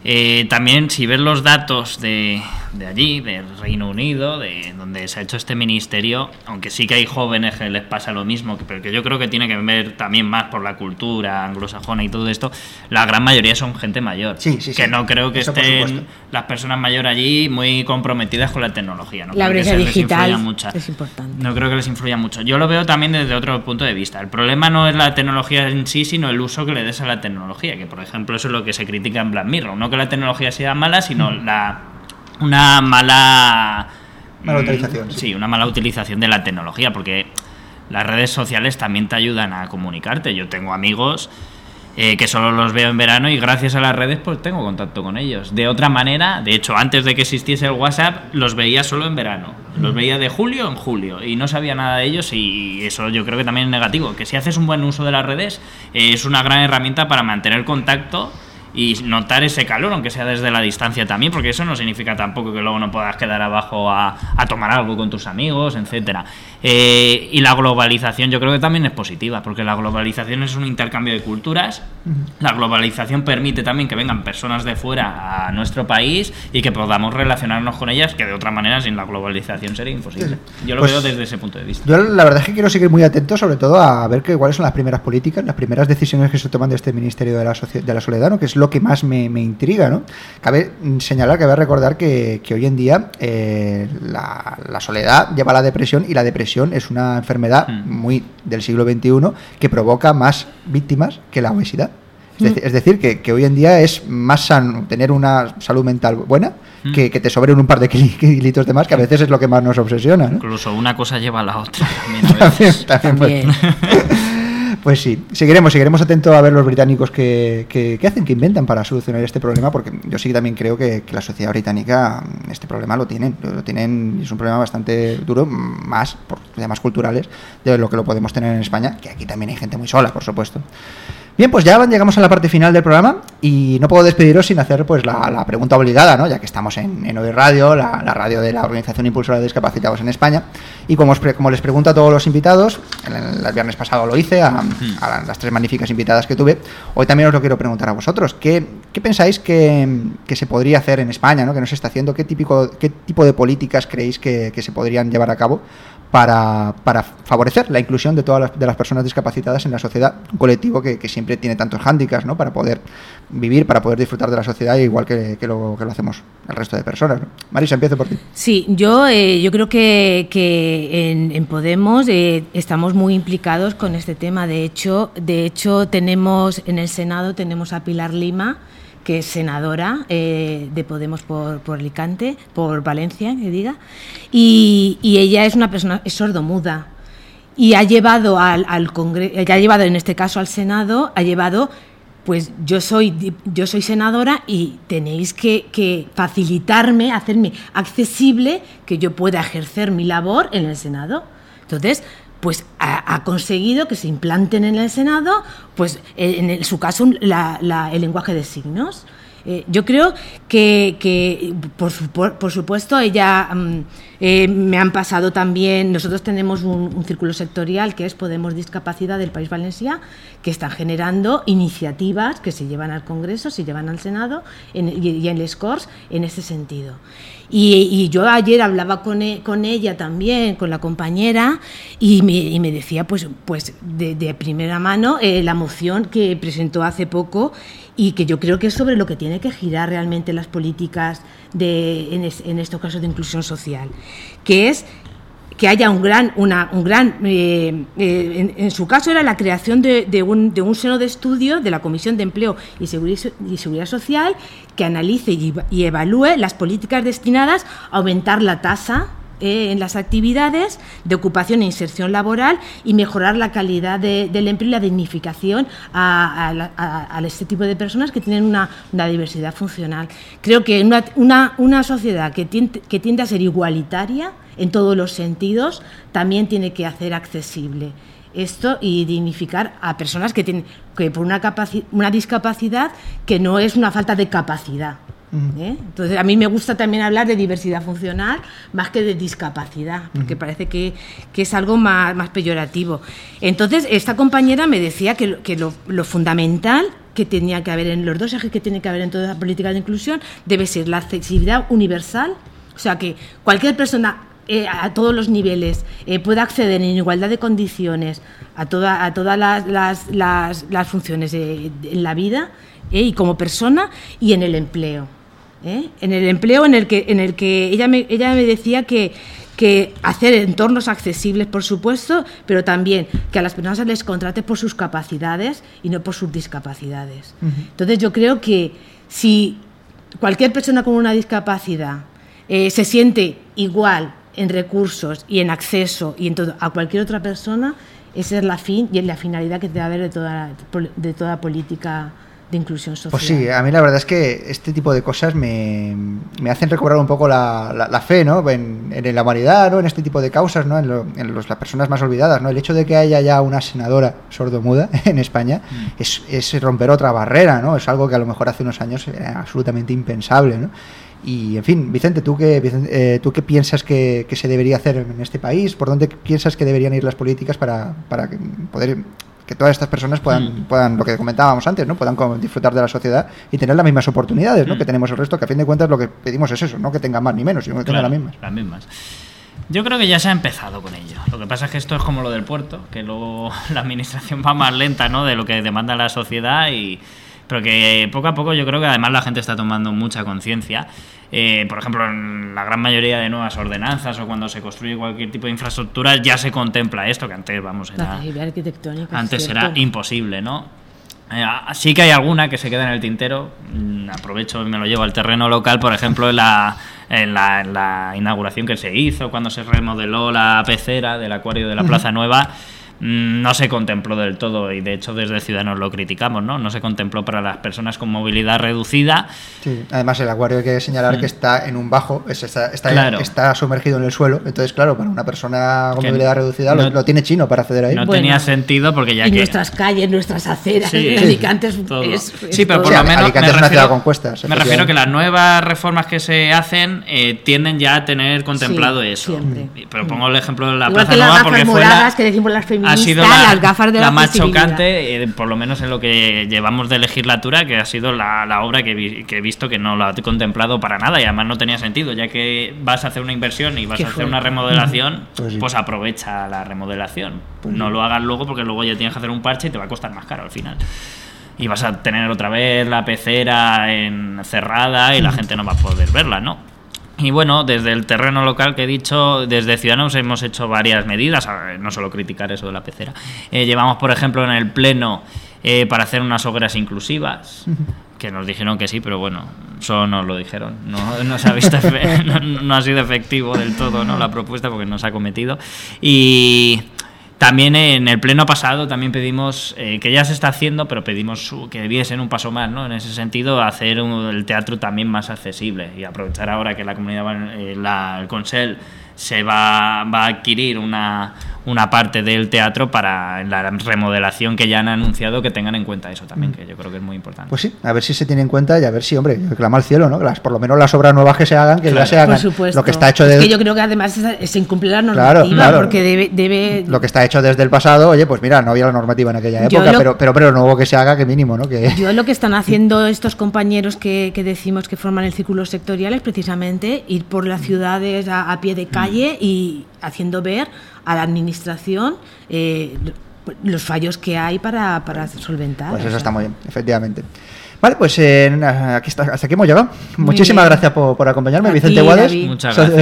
B: Eh, también, si ves los datos de, de allí, del Reino Unido, de donde se ha hecho este ministerio, aunque sí que hay jóvenes que les pasa lo mismo, pero que yo creo que tiene que ver también más por la cultura anglosajona y todo esto, la gran mayoría son gente mayor. que no creo que estén las personas mayores allí muy comprometidas con la tecnología. No
D: la brecha digital
B: es importante. No creo que les influya mucho. Yo lo veo también desde otro punto de vista. El problema no es la tecnología en sí, sino el uso que le des a la tecnología, que por ejemplo eso es lo que se critica en Black Mirror. No que la tecnología sea mala, sino mm. la una mala...
C: Mala utilización.
B: Sí. una mala utilización de la tecnología, porque las redes sociales también te ayudan a comunicarte. Yo tengo amigos eh, que solo los veo en verano y gracias a las redes pues tengo contacto con ellos. De otra manera, de hecho, antes de que existiese el WhatsApp, los veía solo en verano. Los veía de julio en julio y no sabía nada de ellos y eso yo creo que también es negativo. Que si haces un buen uso de las redes, eh, es una gran herramienta para mantener contacto y notar ese calor, aunque sea desde la distancia también, porque eso no significa tampoco que luego no puedas quedar abajo a, a tomar algo con tus amigos, etcétera. Eh, y la globalización yo creo que también es positiva, porque la globalización es un intercambio de culturas. La globalización permite también que vengan personas de fuera a nuestro país y que podamos relacionarnos con ellas, que de otra manera sin la globalización sería imposible. Yo lo pues veo desde ese punto de vista.
C: Yo la verdad es que quiero seguir muy atento, sobre todo a ver que, cuáles son las primeras políticas, las primeras decisiones que se toman de este Ministerio de la, de la Soledad, ¿no? que es lo que más me, intriga. ¿no? Cabe señalar, cabe recordar que, que hoy en día eh, la, la soledad lleva a la depresión y la depresión es una enfermedad hmm. muy del siglo XXI que provoca más víctimas que la obesidad. Es, hmm. decir, que, hoy en día es más sano tener una salud mental buena hmm. que, que te sobren un par de kilitos de más, que a veces es lo que más nos obsesiona.
B: Incluso una cosa lleva a la otra.
C: también, <laughs> pues <laughs> sí, seguiremos, seguiremos atentos a ver los británicos que, que, hacen, que inventan para solucionar este problema, porque yo sí también creo que, la sociedad británica este problema lo tienen, lo tienen, es un problema bastante duro, más por temas culturales de lo que lo podemos tener en España, que aquí también hay gente muy sola, por supuesto. Bien, pues ya llegamos a la parte final del programa y no puedo despediros sin hacer pues la, pregunta obligada, ¿no? ya que estamos en, en Hoy Radio, la, radio de la Organización Impulsora de Discapacitados en España. Y como, como les pregunto a todos los invitados, el, viernes pasado lo hice a, las tres magníficas invitadas que tuve, hoy también os lo quiero preguntar a vosotros. ¿Qué, pensáis que, se podría hacer en España, ¿no? que no se está haciendo? ¿Qué, típico, qué tipo de políticas creéis que, que se podrían llevar a cabo para, para, favorecer la inclusión de todas las, de las personas discapacitadas en la sociedad, un colectivo que, siempre tiene tantos hándicaps ¿no? para poder vivir, para poder disfrutar de la sociedad, igual que, que, lo, que lo hacemos el resto de personas. Marisa, empiezo por ti.
D: Sí, yo, eh, yo creo que, que en, Podemos eh, estamos muy implicados con este tema. De hecho, de hecho, tenemos en el Senado tenemos a Pilar Lima, que es senadora eh, de Podemos por, por, Alicante, por Valencia, que diga, y, ella es una persona, es sordomuda, y ha llevado al, al Congreso, ha llevado en este caso al Senado, ha llevado, pues yo soy, yo soy senadora y tenéis que, que facilitarme, hacerme accesible que yo pueda ejercer mi labor en el Senado. Entonces, pues ha, conseguido que se implanten en el Senado, pues en, su caso, el lenguaje de signos. Eh, yo creo que, por, supuesto, ella mm, eh, me han pasado también. Nosotros tenemos un, círculo sectorial que es Podemos Discapacidad del País Valencia, que están generando iniciativas que se llevan al Congreso, se llevan al Senado y, en el SCORS en ese sentido. Y, yo ayer hablaba con, e, con, ella también, con la compañera, y me, decía, pues, pues de, primera mano, eh, la moción que presentó hace poco y que yo creo que es sobre lo que tiene que girar realmente las políticas de, en, en estos casos de inclusión social, que es que haya un gran, una, un gran eh, eh, en, su caso era la creación de, de, un, de, un, seno de estudio de la Comisión de Empleo y Seguridad, y Seguridad Social que analice y, evalúe las políticas destinadas a aumentar la tasa eh, en las actividades de ocupación e inserción laboral y mejorar la calidad del empleo y la dignificación a, este tipo de personas que tienen una, diversidad funcional. Creo que una, una, una sociedad que tiende, que tiende a ser igualitaria en todos los sentidos también tiene que hacer accesible esto y dignificar a personas que tienen que por una, una discapacidad que no es una falta de capacidad. ¿Eh? Entonces, a mí me gusta también hablar de diversidad funcional más que de discapacidad, porque parece que, es algo más, más, peyorativo. Entonces, esta compañera me decía que, que lo, lo, fundamental que tenía que haber en los dos ejes que tiene que haber en toda la política de inclusión debe ser la accesibilidad universal O sea que cualquier persona eh, a todos los niveles eh, pueda acceder en igualdad de condiciones a, toda, a todas las, las, las, las funciones en la vida eh, y como persona y en el empleo. ¿Eh? En el empleo en el que, en el que ella, me, ella me decía que, que hacer entornos accesibles, por supuesto, pero también que a las personas se les contrate por sus capacidades y no por sus discapacidades. Entonces yo creo que si cualquier persona con una discapacidad eh, se siente igual en recursos y en acceso y en todo a cualquier otra persona, esa es la fin y es la finalidad que debe haber de toda, de toda política de inclusión social.
C: Pues sí, a mí la verdad es que este tipo de cosas me, me hacen recobrar un poco la, la- la fe ¿no? en, en la humanidad, ¿no? en este tipo de causas, ¿no? en, lo- en los- las personas más olvidadas. ¿no? El hecho de que haya ya una senadora sordomuda <laughs> en España es, es romper otra barrera, ¿no? es algo que a lo mejor hace unos años era absolutamente impensable. ¿no? Y, en fin, Vicente, ¿tú qué, Vicente, eh, ¿tú qué piensas que, que se debería hacer en este país? ¿Por dónde piensas que deberían ir las políticas para, para poder que todas estas personas puedan, puedan lo que comentábamos antes, ¿no? puedan disfrutar de la sociedad y tener las mismas oportunidades ¿no? que tenemos el resto, que a fin de cuentas lo que pedimos es eso, no que tengan más ni menos, sino que tengan las mismas.
B: Las mismas. Yo creo que ya se ha empezado con ello. Lo que pasa es que esto es como lo del puerto, que luego <laughs> la administración va más lenta, ¿no? De lo que demanda la sociedad y pero que poco a poco yo creo que además la gente está tomando mucha conciencia. Eh, por ejemplo, en la gran mayoría de nuevas ordenanzas o cuando se construye cualquier tipo de infraestructura ya se contempla esto, que antes, vamos, era,
D: arquitectónica.
B: antes
D: es
B: era imposible, ¿no? Eh, sí que hay alguna que se queda en el tintero. Mm, Aprovecho y me lo llevo al terreno local, por ejemplo, en la, en la, en la inauguración que se hizo, cuando se remodeló la pecera del acuario de la. Plaza Nueva. Mm, No se contempló del todo y de hecho desde Ciudadanos lo criticamos, ¿no? No se contempló para las personas con movilidad reducida.
C: Sí, además el acuario hay que señalar
B: Mm.
C: que está en un bajo, es- está, está,
B: Claro.
C: está sumergido en el suelo, entonces claro, para una persona con
B: Que
C: movilidad reducida lo,
B: no-
C: lo tiene chino para acceder ahí.
B: No tenía sentido porque ya
D: y
B: que...
D: nuestras calles, nuestras aceras,
B: Sí,
D: en Alicante es,
B: todo.
D: es-
B: Sí, pero por lo menos
C: Alicante
B: me
C: es una
B: refiero,
C: ciudad con cuestas,
B: me refiero que las nuevas reformas que se hacen eh, tienden ya a tener contemplado
D: Sí,
B: eso.
D: siempre.
B: Y- Pero pongo el ejemplo de la
D: Igual
B: Plaza
D: que las
B: Nueva
D: gafas
B: porque fue
D: moradas
B: la,
D: que decimos las
B: ha sido la,
D: las gafas de la,
B: la más chocante, eh, por lo menos en lo que llevamos de legislatura, que ha sido la, la obra que, vi- que he visto que no lo ha contemplado para nada y además no tenía sentido, ya que vas a hacer una inversión y vas a hacer una remodelación, <laughs>
C: Pues
B: pues, aprovecha la remodelación.
C: Pues
B: no
C: sí.
B: lo hagas luego porque luego ya tienes que hacer un parche y te va a costar más caro al final y vas a tener otra vez la pecera en cerrada y la gente no va a poder verla, ¿no? Y bueno, desde el terreno local que he dicho, desde Ciudadanos hemos hecho varias medidas, no solo criticar eso de la pecera. Eh, llevamos, por ejemplo, en el Pleno eh, para hacer unas hogueras inclusivas, <laughs> que nos dijeron que sí, pero bueno, solo nos lo dijeron. No, no se ha visto <laughs> no, no ha sido efectivo del todo ¿no? la propuesta porque no se ha cometido. Y también en el pleno pasado también pedimos, eh, que ya se está haciendo, pero pedimos que debiese ser un paso más, ¿no? En ese sentido, hacer un- el teatro también más accesible y aprovechar ahora que la comunidad, eh, la, el Consell se va, va a adquirir una, una parte del teatro para la remodelación que ya han anunciado que tengan en cuenta eso también, que yo creo que es muy importante.
C: Pues sí, a ver si se tiene en cuenta y a ver si, hombre, clama al cielo, ¿no? Las- por lo menos las obras nuevas que se hagan, que
B: Claro.
C: ya se hagan.
D: Por supuesto.
C: Lo que está hecho
D: Es
C: de,
D: que yo creo que además es- se incumple la
C: Claro,
D: normativa
C: claro.
D: porque debe, debe
C: lo que está hecho desde el pasado, oye, pues mira, no había la normativa en aquella época,
D: lo-
C: pero, pero, pero lo nuevo que se haga, que mínimo, ¿no? Que, <laughs>
D: Yo lo que están haciendo estos compañeros que, que decimos que forman el círculo sectorial es precisamente ir por las ciudades a, a pie de calle y haciendo ver a la administración eh, los fallos que hay para, para solventar.
C: Pues
D: o
C: eso
D: sea.
C: está muy bien, efectivamente. Vale, pues eh, aquí está, hasta aquí hemos llegado. Muchísimas
D: bien.
C: gracias por, por acompañarme,
D: A
C: Vicente Guades,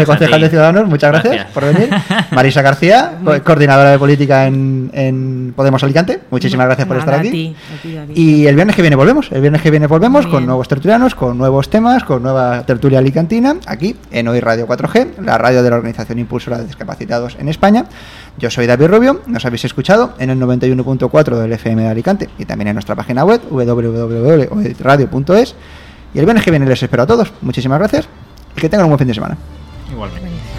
C: concejal de Ciudadanos, muchas gracias,
B: Gracias.
C: por venir. <laughs> Marisa García, co- coordinadora de política en, en Podemos Alicante, muchísimas gracias por
D: Nada,
C: estar
D: a
C: aquí.
D: ti, a ti, David.
C: Y el viernes que viene volvemos, el viernes que viene volvemos
D: Muy
C: con
D: bien.
C: nuevos tertulianos, con nuevos temas, con nueva tertulia alicantina, aquí en Hoy Radio 4G, la radio de la Organización Impulsora de Discapacitados en España. Yo soy David Rubio, nos habéis escuchado en el 91.4 del FM de Alicante y también en nuestra página web www.radio.es. Y el viernes que viene les espero a todos. Muchísimas gracias y que tengan un buen fin de semana.
B: Igualmente.